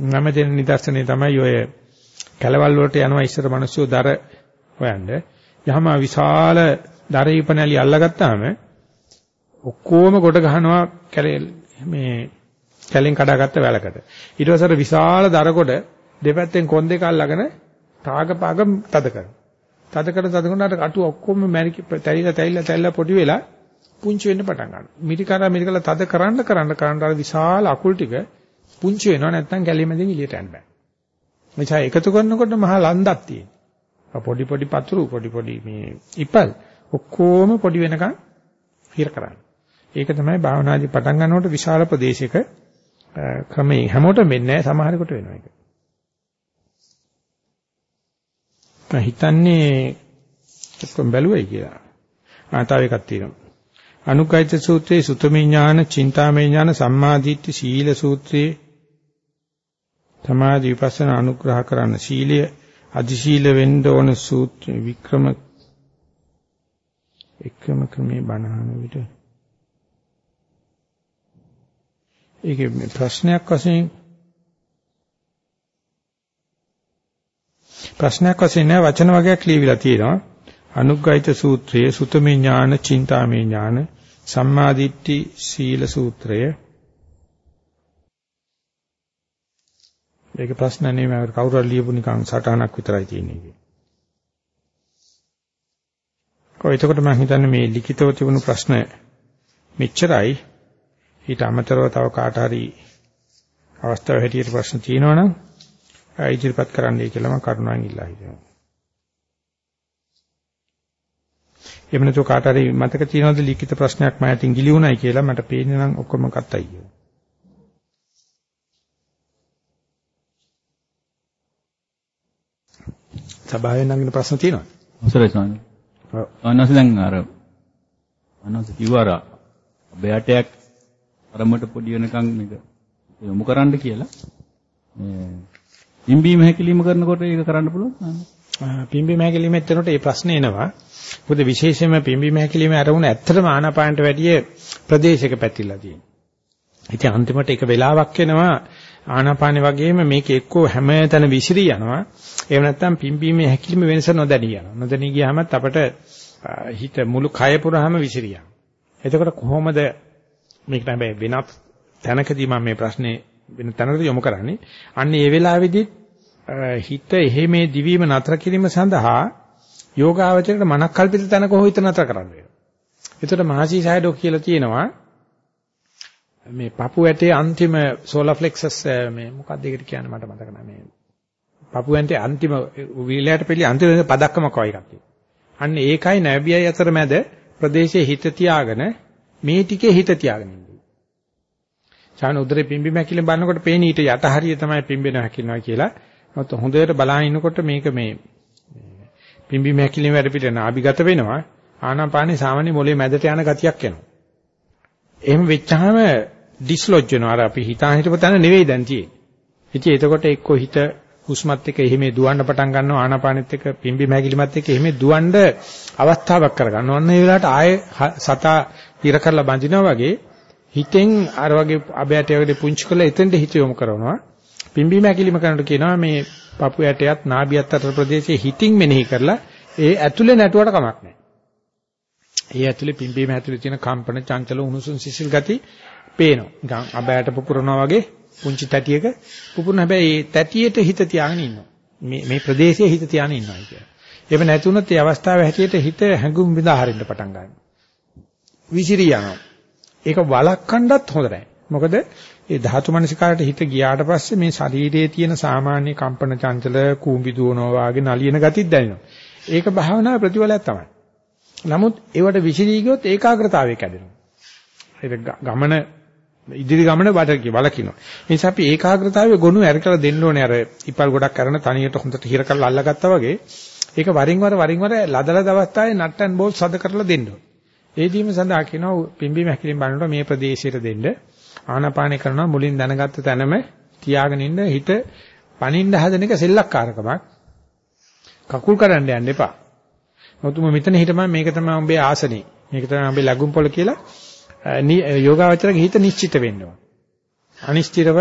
නම දෙන නිදර්ශනේ තමයි ඔය කැලවල් වලට යනවා ඉස්සර මිනිස්සු දර හොයන්න. යහම විශාල දර ඊපනැලි අල්ලගත්තාම ඔක්කොම කොට ගහනවා කැලේ මේ කැලෙන් කඩාගත්ත වැලකට. ඊට පස්සේ විශාල දර කොට දෙපැත්තෙන් කොන් දෙක අල්ලගෙන තාගපාග තද කරනවා. තද කර තද කරනකොට කටු ඔක්කොම මැරිකි තැලිලා තැලිලා තැලිලා පොඩි වෙලා පුංචි වෙන්න පටන් ගන්නවා. මිරිකරා මිරිකලා තද කරන්න කරන්න කරන්න අර විශාල අකුල් ටික පුංචි වෙනවා නැත්නම් කැලෙමෙන් එළියට යන්න බෑ. මෙචා එකතු කරනකොට මහා ලන්දක් තියෙනවා. පොඩි පොඩි පතුරු පොඩි පොඩි මේ ඉපල් ඔක්කොම පොඩි වෙනකන් හිර කරන්න. ඒක තමයි භාවනාදී පටන් ගන්නකොට විශාල ප්‍රදේශයක ක්‍රමයෙන් හැමෝටම වෙන්නේ නැහැ සමහරකට වෙනවා ඒක. මම හිතන්නේ ඔක්කොම බැලුවයි කියලා. ආ තව එකක් තියෙනවා. අනුකයිත සූත්‍රයේ සුතමේ ඥාන, චින්තාමේ ඥාන, සම්මාදිට්ඨි සීල සූත්‍රයේ සමාධි විපස්සනා අනුග්‍රහ කරන්න සීලය අධි සීල වෙන්න ඕන සූත්‍ර වික්‍රම එකම ක්‍රමේ බණහන විට ඒකේ ප්‍රශ්නයක් වශයෙන් ප්‍රශ්නයක් වශයෙන් නෑ වචන වගේක් ලියවිලා තියෙනවා අනුග්ගයිත සූත්‍රයේ සුතමේ ඥාන චින්තාමේ ඥාන සම්මාදිට්ඨි සීල සූත්‍රය ඒක ප්‍රශ්න නෙමෙයි කවුරු හරි ලියපු නිකන් සටහනක් විතරයි තියෙන්නේ. කොහොම එතකොට මම හිතන්නේ මේ ලිඛිතව තිබුණු ප්‍රශ්න මෙච්චරයි. ඊට අමතරව තව කාට හරි අවස්ථාව හැටියට ප්‍රශ්න තියෙනවා නම් ඉදිරිපත් කරන්නයි කියලා මම කරුණාවෙන් ඉල්ලා හිටිනවා. එහෙම නැතුව කාට හරි මතක තියෙනවද ලිඛිත ප්‍රශ්නයක් මම අතින් ගිලිුණයි කියලා මට පේන්නේ නම් ඔක්කොම ගත්තයි කියලා. සභාවෙන් නගින ප්‍රශ්න තියෙනවද? අවසරයි ස්වාමී. ඔව්. අනවස දැන් අර අනවස කිව්වාර බයටයක් අරමට පොඩි වෙනකන් මේක යොමු කරන්න කියලා. මේ පිම්බීම හැකිලිම කරනකොට ඒක කරන්න පුළුවන්. පිම්බීම හැකිලිම එතනට මේ ප්‍රශ්නේ එනවා. මොකද විශේෂයෙන්ම පිම්බීම හැකිලිම අරමුණ ඇත්තටම ආනාපානට වැඩිය ප්‍රදේශයක පැතිරලා තියෙනවා. ඉතින් අන්තිමට එක වෙලාවක් එනවා ආනාපානෙ වගේම මේක එක්කෝ හැමතැන විසිරී යනවා. එහෙම නැත්නම් පිම්බීමේ හැකිලිම වෙනස නොදැනී යනවා. නොදැනී ගියාමත් අපට හිත මුළු කය පුරාම විසිරියා. එතකොට කොහොමද මේකට හැබැයි වෙනත් තැනකදී මම මේ ප්‍රශ්නේ වෙන තැනකට යොමු කරන්නේ. අන්න ඒ වෙලාවේදී හිත එහෙ මේ දිවීම නතර කිරීම සඳහා යෝගාවචරයට මනක් කල්පිත තැනක හෝ හිත නතර කරන්න වෙනවා. එතකොට මහසී සයඩෝ කියලා තියෙනවා මේ පපු ඇටේ අන්තිම සෝලර් ෆ්ලෙක්සස් මේ මොකක්ද ඒකට කියන්නේ මට මතක නැහැ මේ පපු ඇටේ අන්තිම වීලයට පිළි අන්තිම පදක්කමක් වගේ එකක් අන්න ඒකයි නැබියයි අතර මැද ප්‍රදේශයේ හිත තියාගෙන මේ ටිකේ හිත තියාගෙන ඉන්නේ. ඡාන උදරේ පිම්බිම හැකිලෙන් බලනකොට පේන්නේ ඊට යට හරිය තමයි පිම්බෙන හැකිනවා කියලා. මොකද හොඳට බලාගෙන ඉනකොට මේක මේ පිම්බිම හැකිලෙන් වැඩ පිට නාභිගත වෙනවා. ආනාපානේ සාමාන්‍ය මොලේ මැදට යන ගතියක් එනවා. එහෙම වෙච්චාම ඩිස්ලොජ් වෙනවා. අර අපි හිතාන හිටපු තැන නෙවෙයි දැන් තියෙන්නේ. ඉතින් එතකොට එක්ක හිත හුස්මත් එක්ක එහෙම දුවන්න පටන් ගන්නවා ආනාපානෙත් එක්ක පිම්බි මෑගිලිමත් එක්ක එහෙම දුවන්න අවස්ථාවක් කරගන්නවා. ඔන්න ඒ වෙලාවට ආයේ සතා ඉර කරලා බඳිනවා වගේ හිතෙන් අර වගේ අබයට වගේ පුංචි කරලා එතෙන්ට හිත යොමු කරනවා. පිම්බි මෑගිලිම කරනකොට කියනවා මේ පපු ඇටයත් නාභියත් අතර ප්‍රදේශයේ හිතින් මෙනෙහි කරලා ඒ ඇතුලේ නැටුවට කමක් නැහැ. ඒ ඇතුලේ පිම්බීම ඇතුලේ තියෙන කම්පන චංචල උණුසුම් සිසිල් ගති පේනවා. නිකන් අබෑට පුපුරනවා වගේ පුංචි තැටියක පුපුරන හැබැයි ඒ තැටියට හිත තියාගෙන ඉන්නවා. මේ මේ ප්‍රදේශයේ හිත තියාගෙන ඉන්නවා කියන්නේ. එහෙම නැති වුණොත් ඒ අවස්ථාවේ හැටියට හිත හැඟුම් විඳා හරින්න පටන් ගන්නවා. විසිරී යනවා. ඒක වළක්වන්නත් හොඳ නැහැ. මොකද ඒ ධාතු මනසිකාරට හිත ගියාට පස්සේ මේ ශරීරයේ තියෙන සාමාන්‍ය කම්පන චංචල කූඹි දුවනවා වගේ නලියන ගතිත් දැනෙනවා. ඒක භාවනාවේ ප්‍රතිඵලයක් තමයි. නමුත් ඒවට විසිරී ගියොත් ඒකාග්‍රතාවය කැඩෙනවා. ඒක ගමන ඉදිරි ගමන බඩ වලකිනවා. ඒ නිසා අපි ඒකාග්‍රතාවයේ ගොනු ඇරකලා දෙන්න ඕනේ අර ඉපල් ගොඩක් කරන තනියට හොඳට හිර කරලා අල්ලගත්තා වගේ. ඒක වරින් වර වරින් වර ලදලද අවස්ථාවේ නට් ඇන් බෝල් සද කරලා දෙන්න ඕනේ. ඒ දීම සඳහා කියනවා පිම්බීම හැකිලින් බලනකොට මේ ප්‍රදේශයට දෙන්න ආනාපානේ කරනවා මුලින් දැනගත්ත තැනම තියාගෙන ඉන්න හිත පණින්න හදන එක සෙල්ලක්කාරකමක්. කකුල් කරන්න යන්න එපා. ඔතුම මෙතන හිටමන් මේක තමයි උඹේ ආසනේ. මේක තමයි උඹේ ලැබුම් පොළ කියලා යෝගාවචරගේ හිත නිශ්චිත වෙන්න ඕන. අනිශ්චිතව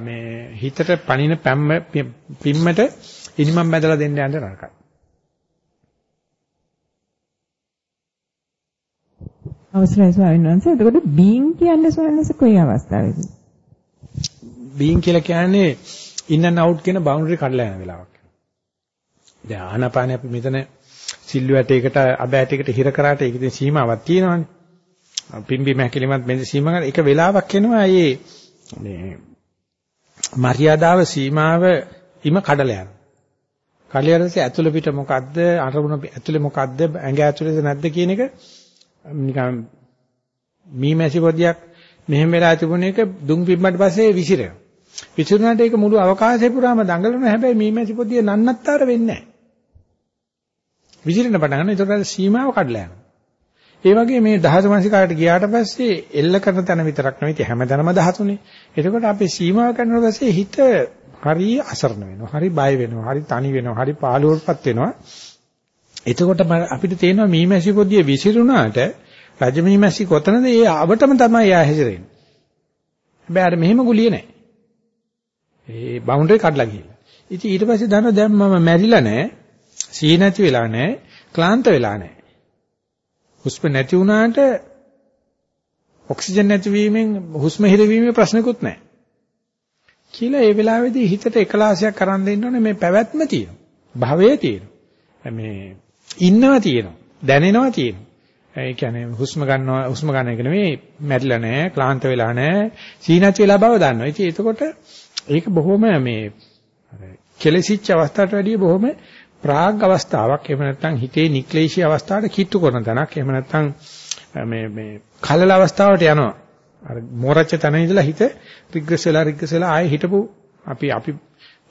මේ හිතට පණින පැම්ම පිම්මට ඉනිමම් බැදලා දෙන්න යන්න නරකයි. අවසරයි ස්වාමීන් වහන්සේ. එතකොට බීන් කියන්නේ ස්වාමීන් වහන්සේ කොයි අවස්ථාවේද? බීන් කියලා කියන්නේ ඉන් ඇන්ඩ් අවුට් කියන බවුන්ඩරි කඩලා යන වෙලාවක්. දැන් ආනාපානේ අපි මෙතන සිල්ලුවැටයකට අබෑටයකට හිර කරාට ඒකේ සීමාවක් තියෙනවානේ. පිම්බි මහකිලිමත් මෙන්න සීමාවක් එක වෙලාවක් එනවා ඒ මේ මර්යාදාව සීමාව ඉම කඩලා යනවා. කලියරසේ ඇතුළ පිට මොකද්ද අරමුණ ඇතුළේ මොකද්ද ඇඟ ඇතුළේද නැද්ද කියන එක නිකන් මීමැසි පොදියක් මෙහෙම වෙලා තිබුණ එක දුම් පිම්මට පස්සේ විසිරෙනවා. විසිරුණාට ඒක මුළු අවකාශය පුරාම දඟලන හැබැයි මීමැසි පොදිය නන්නත්තර වෙන්නේ නැහැ. විසිරෙන පටන් ගන්න ඒකට සීමාව කඩලා යනවා. ඒ වගේ මේ දහස මාසිකාට ගියාට පස්සේ එල්ල කරන තැන විතරක් නෙවෙයි හැමතැනම දහතුනේ. එතකොට අපේ සීමාව කරනවා පස්සේ හිත හරි අසරණ වෙනවා. හරි බය වෙනවා. හරි තනි වෙනවා. හරි පාළුවටපත් වෙනවා. එතකොට අපිට තේරෙනවා මීමැසි පොදිය විසිරුණාට රජ මීමැසි කොතනද ඒ අවටම තමයි යා හැසිරෙන්නේ. හැබැයි අර මෙහෙම ගුලිය නැහැ. ඒ බවුන්ඩරි කඩලා ගිහලා. ඉතින් ඊට පස්සේ දන්නවා දැන් මම මැරිලා නැහැ. සී නැති වෙලා නැහැ. ක්ලාන්ත වෙලා නැහැ. හුස්ම නැති වුණාට ඔක්සිජන් නැතිවීමෙන් හුස්ම හිරවීමේ ප්‍රශ්නකුත් නැහැ. කියලා ඒ වෙලාවේදී හිතට එකලාසයක් කරන් දෙන්න ඕනේ මේ පැවැත්ම තියෙනවා. භවයේ තියෙනවා. මේ ඉන්නවා තියෙනවා. දැනෙනවා තියෙනවා. ඒ කියන්නේ හුස්ම ගන්නවා හුස්ම ගන්න එක නෙමෙයි මැරිලා නැහැ, ක්ලාන්ත වෙලා නැහැ, සීනත් වෙලා බව දන්නවා. ඉතින් එතකොට ඒක බොහොම මේ කෙලසිච්ච අවස්ථාවට වැඩිය බොහොම ප්‍රාග් අවස්ථාවක් එහෙම නැත්නම් හිතේ නික්ලේශී අවස්ථාවට කිට්ටු කරන තැනක් එහෙම නැත්නම් මේ මේ කලල අවස්ථාවට යනවා අර මෝරච්ච තැන ඉඳලා හිත රිග්‍රෙස් වෙලා රිග්‍රෙස් වෙලා ආයේ හිටපු අපි අපි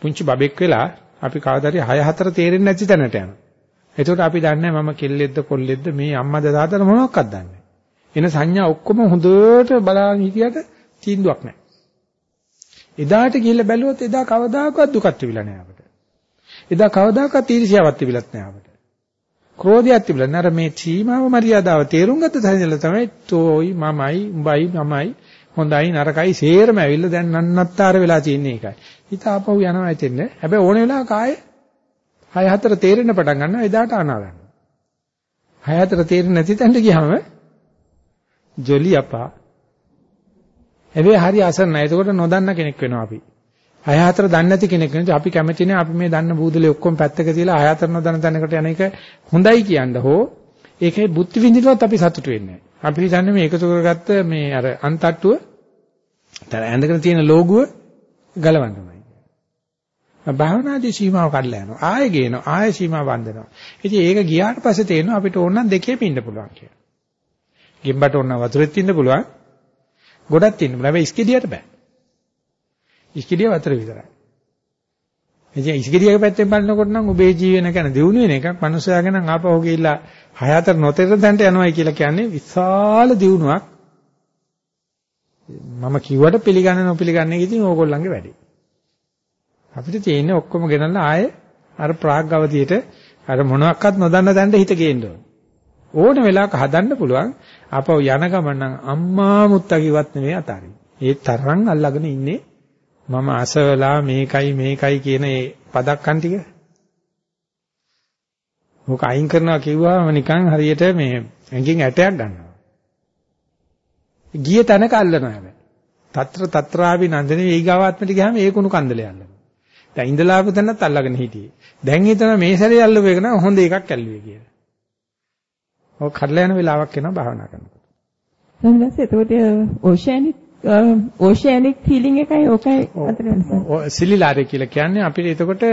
පුංචි බබෙක් වෙලා අපි කවදාරි 6 4 තේරෙන්නේ නැති තැනට යනවා එතකොට අපි දන්නේ මම කෙල්ලෙක්ද කොල්ලෙක්ද මේ අම්මද තාත්තද මොනවක්වත් දන්නේ එන සංඥා ඔක්කොම හොඳට බලාගෙන හිටියට තීන්දුවක් නැහැ එදාට ගිහිල්ලා බැලුවොත් එදා කවදාකවත් දුකක් තිබිලා නැහැ අපිට එදා කවදාකවත් ඊර්ෂ්‍යාවක් තිබිලත් නෑ අපිට. ක්‍රෝධයක් තිබිලා නෑ. අර මේ සීමාව මරියාදාව තේරුම් ගත්ත තැනදලා තමයි තෝයි මමයි උඹයි මමයි හොඳයි නරකයි සේරම ඇවිල්ලා දැන් නන්නත්තර වෙලා තියෙන්නේ ඒකයි. හිත ආපහු යනවා ඇතෙන්න. හැබැයි ඕන වෙලාවක ආයේ 6 4 තේරෙන්න පටන් ගන්නවා එදාට අනා ගන්නවා. 6 4 තේරෙන්නේ නැති තැනට ගියාම ජොලි අපා. හැබැයි හරි අසන්නයි. එතකොට නොදන්න කෙනෙක් වෙනවා අපි. අය හතර දන්නේ නැති කෙනෙක් නෙවෙයි අපි කැමති නේ අපි මේ දන්න බූදලේ ඔක්කොම පැත්තක තියලා අය හතර නොදන්න තැනකට යන එක හොඳයි කියන්න හෝ ඒකේ බුද්ධ විඳිනවත් අපි සතුටු වෙන්නේ නැහැ. අපි හිතන්නේ මේ එකතු කරගත්ත මේ අර අන්තට්ටුව තර ඇඳගෙන තියෙන ලෝගුව ගලවන්නමයි. භාවනාදී සීමාව කඩලා යනවා. ආයෙ ගේනවා. ආයෙ සීමාව වන්දනවා. ඉතින් ඒක ගියාට පස්සේ තේරෙනවා අපිට ඕන නම් දෙකේම ඉන්න පුළුවන් කියලා. ගෙම්බට ඕන වතුරෙත් ඉන්න පුළුවන්. ගොඩක් ඉන්න පුළුවන්. හැබැයි ඉස්කෙඩියට බෑ. ඉස්කිරිය වතර විතරයි. එනිසා ඉස්කිරියක පැත්තෙන් බලනකොට නම් ඔබේ ජීවන ගැන දිනු වෙන එකක් මනුස්සයා ගැන ආපහු ගිහිල්ලා හය හතර නොතෙර තැනට යනවායි කියලා කියන්නේ විශාල දිනුවක්. මම කිව්වට පිළිගන්න නොපිළිගන්නේ ඉතින් ඕගොල්ලන්ගේ වැඩේ. අපිට තියෙන්නේ ඔක්කොම ගෙනල්ලා ආයේ අර ප්‍රාග් අවධියට අර මොනවත් නොදන්න තැනට හිත ගේන්න ඕන. ඕන වෙලාවක හදන්න පුළුවන් ආපහු යන ගමන් නම් අම්මා මුත්තා කිව්වත් නෙවෙයි අතාරින්. ඒ තරම් අල්ලගෙන ඉන්නේ මම අසවලා මේකයි මේකයි කියන ඒ පදක්කන් ටික මොක අයින් කරනවා කිව්වම නිකන් හරියට මේ ඇඟෙන් ඇටයක් ගන්නවා. ගිය තැනක අල්ලනවා හැබැයි. తත්‍ර తත්‍රාවි නන්දනේ ඊගාවාත්මට ගියාම ඒ කුණු කන්දලේ අල්ලනවා. දැන් ඉඳලා ආපු තැනත් අල්ලගෙන හිටියේ. දැන් හිතන මේ සැරේ අල්ලුව එක නම් හොඳ එකක් ඇල්ලුවේ කියලා. ඔය කඩලා යන වෙලාවක් එනවා භාවනා කරනකොට. පස්සේ එතකොට ඕෂෑනික් ඕෂෑනික් ෆීලිං එකයි ඕකයි අතර වෙනස. සිලිලාරේ කියලා කියන්නේ අපිට එතකොට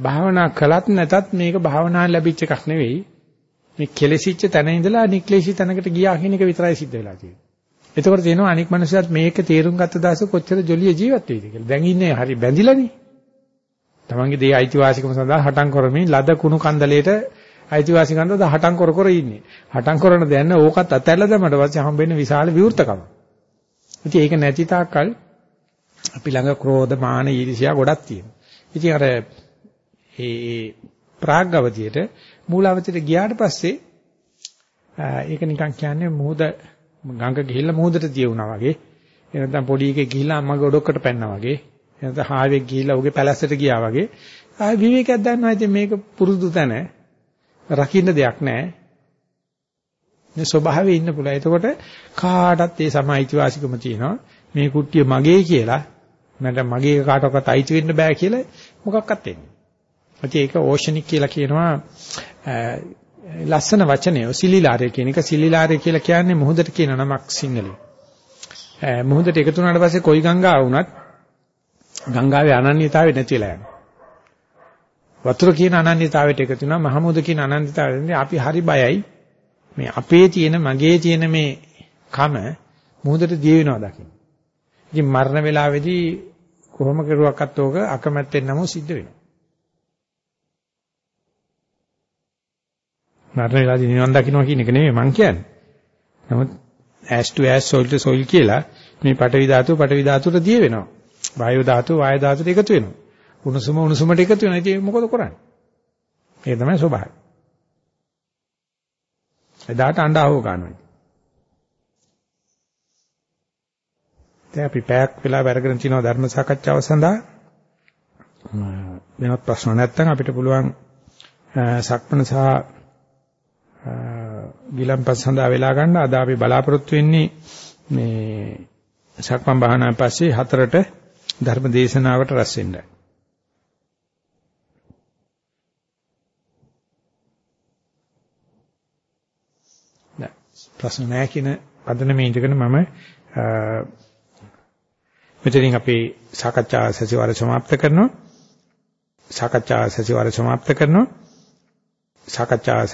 භාවනා කළත් නැතත් මේක භාවනාවෙන් ලැබිච්ච එකක් නෙවෙයි. මේ කෙලෙසිච්ච තැන ඉඳලා නික්ලේශී තැනකට ගියා කියන එක විතරයි සිද්ධ වෙලා තියෙන්නේ. එතකොට තියෙනවා අනික් මනුස්සයත් මේක තේරුම් ගත්ත දාස කොච්චර ජොලිය ජීවත් වෙයිද කියලා. දැන් ඉන්නේ හරි බැඳිලානේ. තමන්ගේ දේ අයිතිවාසිකම සඳහා හටන් කරමින් ලද කුණු කන්දලේට අයිතිවාසිකම් සඳහා හටන් කර කර ඉන්නේ. හටන් කරන දැන්න ඕකත් අතැල්ලා දැමඩ පස්සේ හම්බෙන්නේ විශාල විවෘතකමක්. ඉතින් ඒක නැති තාක්කල් අපි ළඟ ක්‍රෝධ මාන ඊර්ෂ්‍යා ගොඩක් තියෙනවා. ඉතින් අර ඒ ප්‍රාග්ගවතියට මූලාවතියට ගියාට පස්සේ ඒක නිකන් කියන්නේ මුහුද ගඟ ගිහිල්ලා මුහුදට දිය වුණා වගේ. එනතම් පොඩි එකෙක් ගිහිල්ලා අම්මගේ ඔඩොක්කට පැන්නා වගේ. එනතම් හාවෙක් ගිහිල්ලා උගේ පැලැස්සට ගියා වගේ. ආයි විවේකයක් ගන්නවා. ඉතින් මේක පුරුදු තැන. රකින්න දෙයක් නැහැ. මේ ස්වභාවයේ ඉන්න පුළුවන්. එතකොට කාටත් ඒ සම අයිතිවාසිකම තියෙනවා. මේ කුට්ටිය මගේ කියලා මට මගේ කාටවත් අයිති වෙන්න බෑ කියලා මොකක්වත් එන්නේ. ඒක ඕෂනික් කියලා කියනවා ලස්සන වචනය සිලිලාරය කියන එක සිලිලාරය කියලා කියන්නේ මුහුදට කියන නමක් සිංහලෙන්. මුහුදට එකතු වුණාට පස්සේ කොයි ගංගාව වුණත් ගංගාවේ අනන්‍යතාවය නැති වෙලා යනවා. වතුර කියන අනන්‍යතාවයට එකතු වුණා මහමුද කියන අනන්‍යතාවයෙන් අපි හරි බයයි. මේ අපේ තියෙන මගේ තියෙන මේ කම මුහුදට දිය වෙනවා දකින්න. ඉතින් මරණ වේලාවේදී කොහොම කරුවක්වත් ඕක අකමැත්තෙන් නම සිද්ධ වෙනවා. මරණ වේලාවේදී නිවන් දකින්නවා කියන එක නෙමෙයි මං කියන්නේ. නමුත් ash to ash soil to soil කියලා මේ පටවි ධාතුව පටවි ධාතුවට දිය වෙනවා. වායු ධාතුව වායු ධාතුවට එකතු වෙනවා. උණුසුම උණුසුමට එකතු වෙනවා. ඉතින් මොකද කරන්නේ? ඒක තමයි ස්වභාවය. එදාට අඬාවෝ ගන්නවා. දැන් අපි පැයක් වෙලා වැඩගෙන තිනවා ධර්ම සාකච්ඡාව සඳහා. වෙනත් ප්‍රශ්න නැත්නම් අපිට පුළුවන් සක්මණ සහ ගිලම්පස් සඳහා වෙලා ගන්න අද අපි බලාපොරොත්තු වෙන්නේ මේ සක්මන් භාවනාවෙන් පස්සේ හතරට ධර්ම දේශනාවට රැස් වෙන්නයි. ප්‍රශ්න නැහැ කියන පදනමේ ඉඳගෙන මම මෙතනින් අපේ සාකච්ඡා සැසිවාරය સમાપ્ત කරනවා. සාකච්ඡා සැසිවාරය સમાપ્ત කරනවා. සාකච්ඡා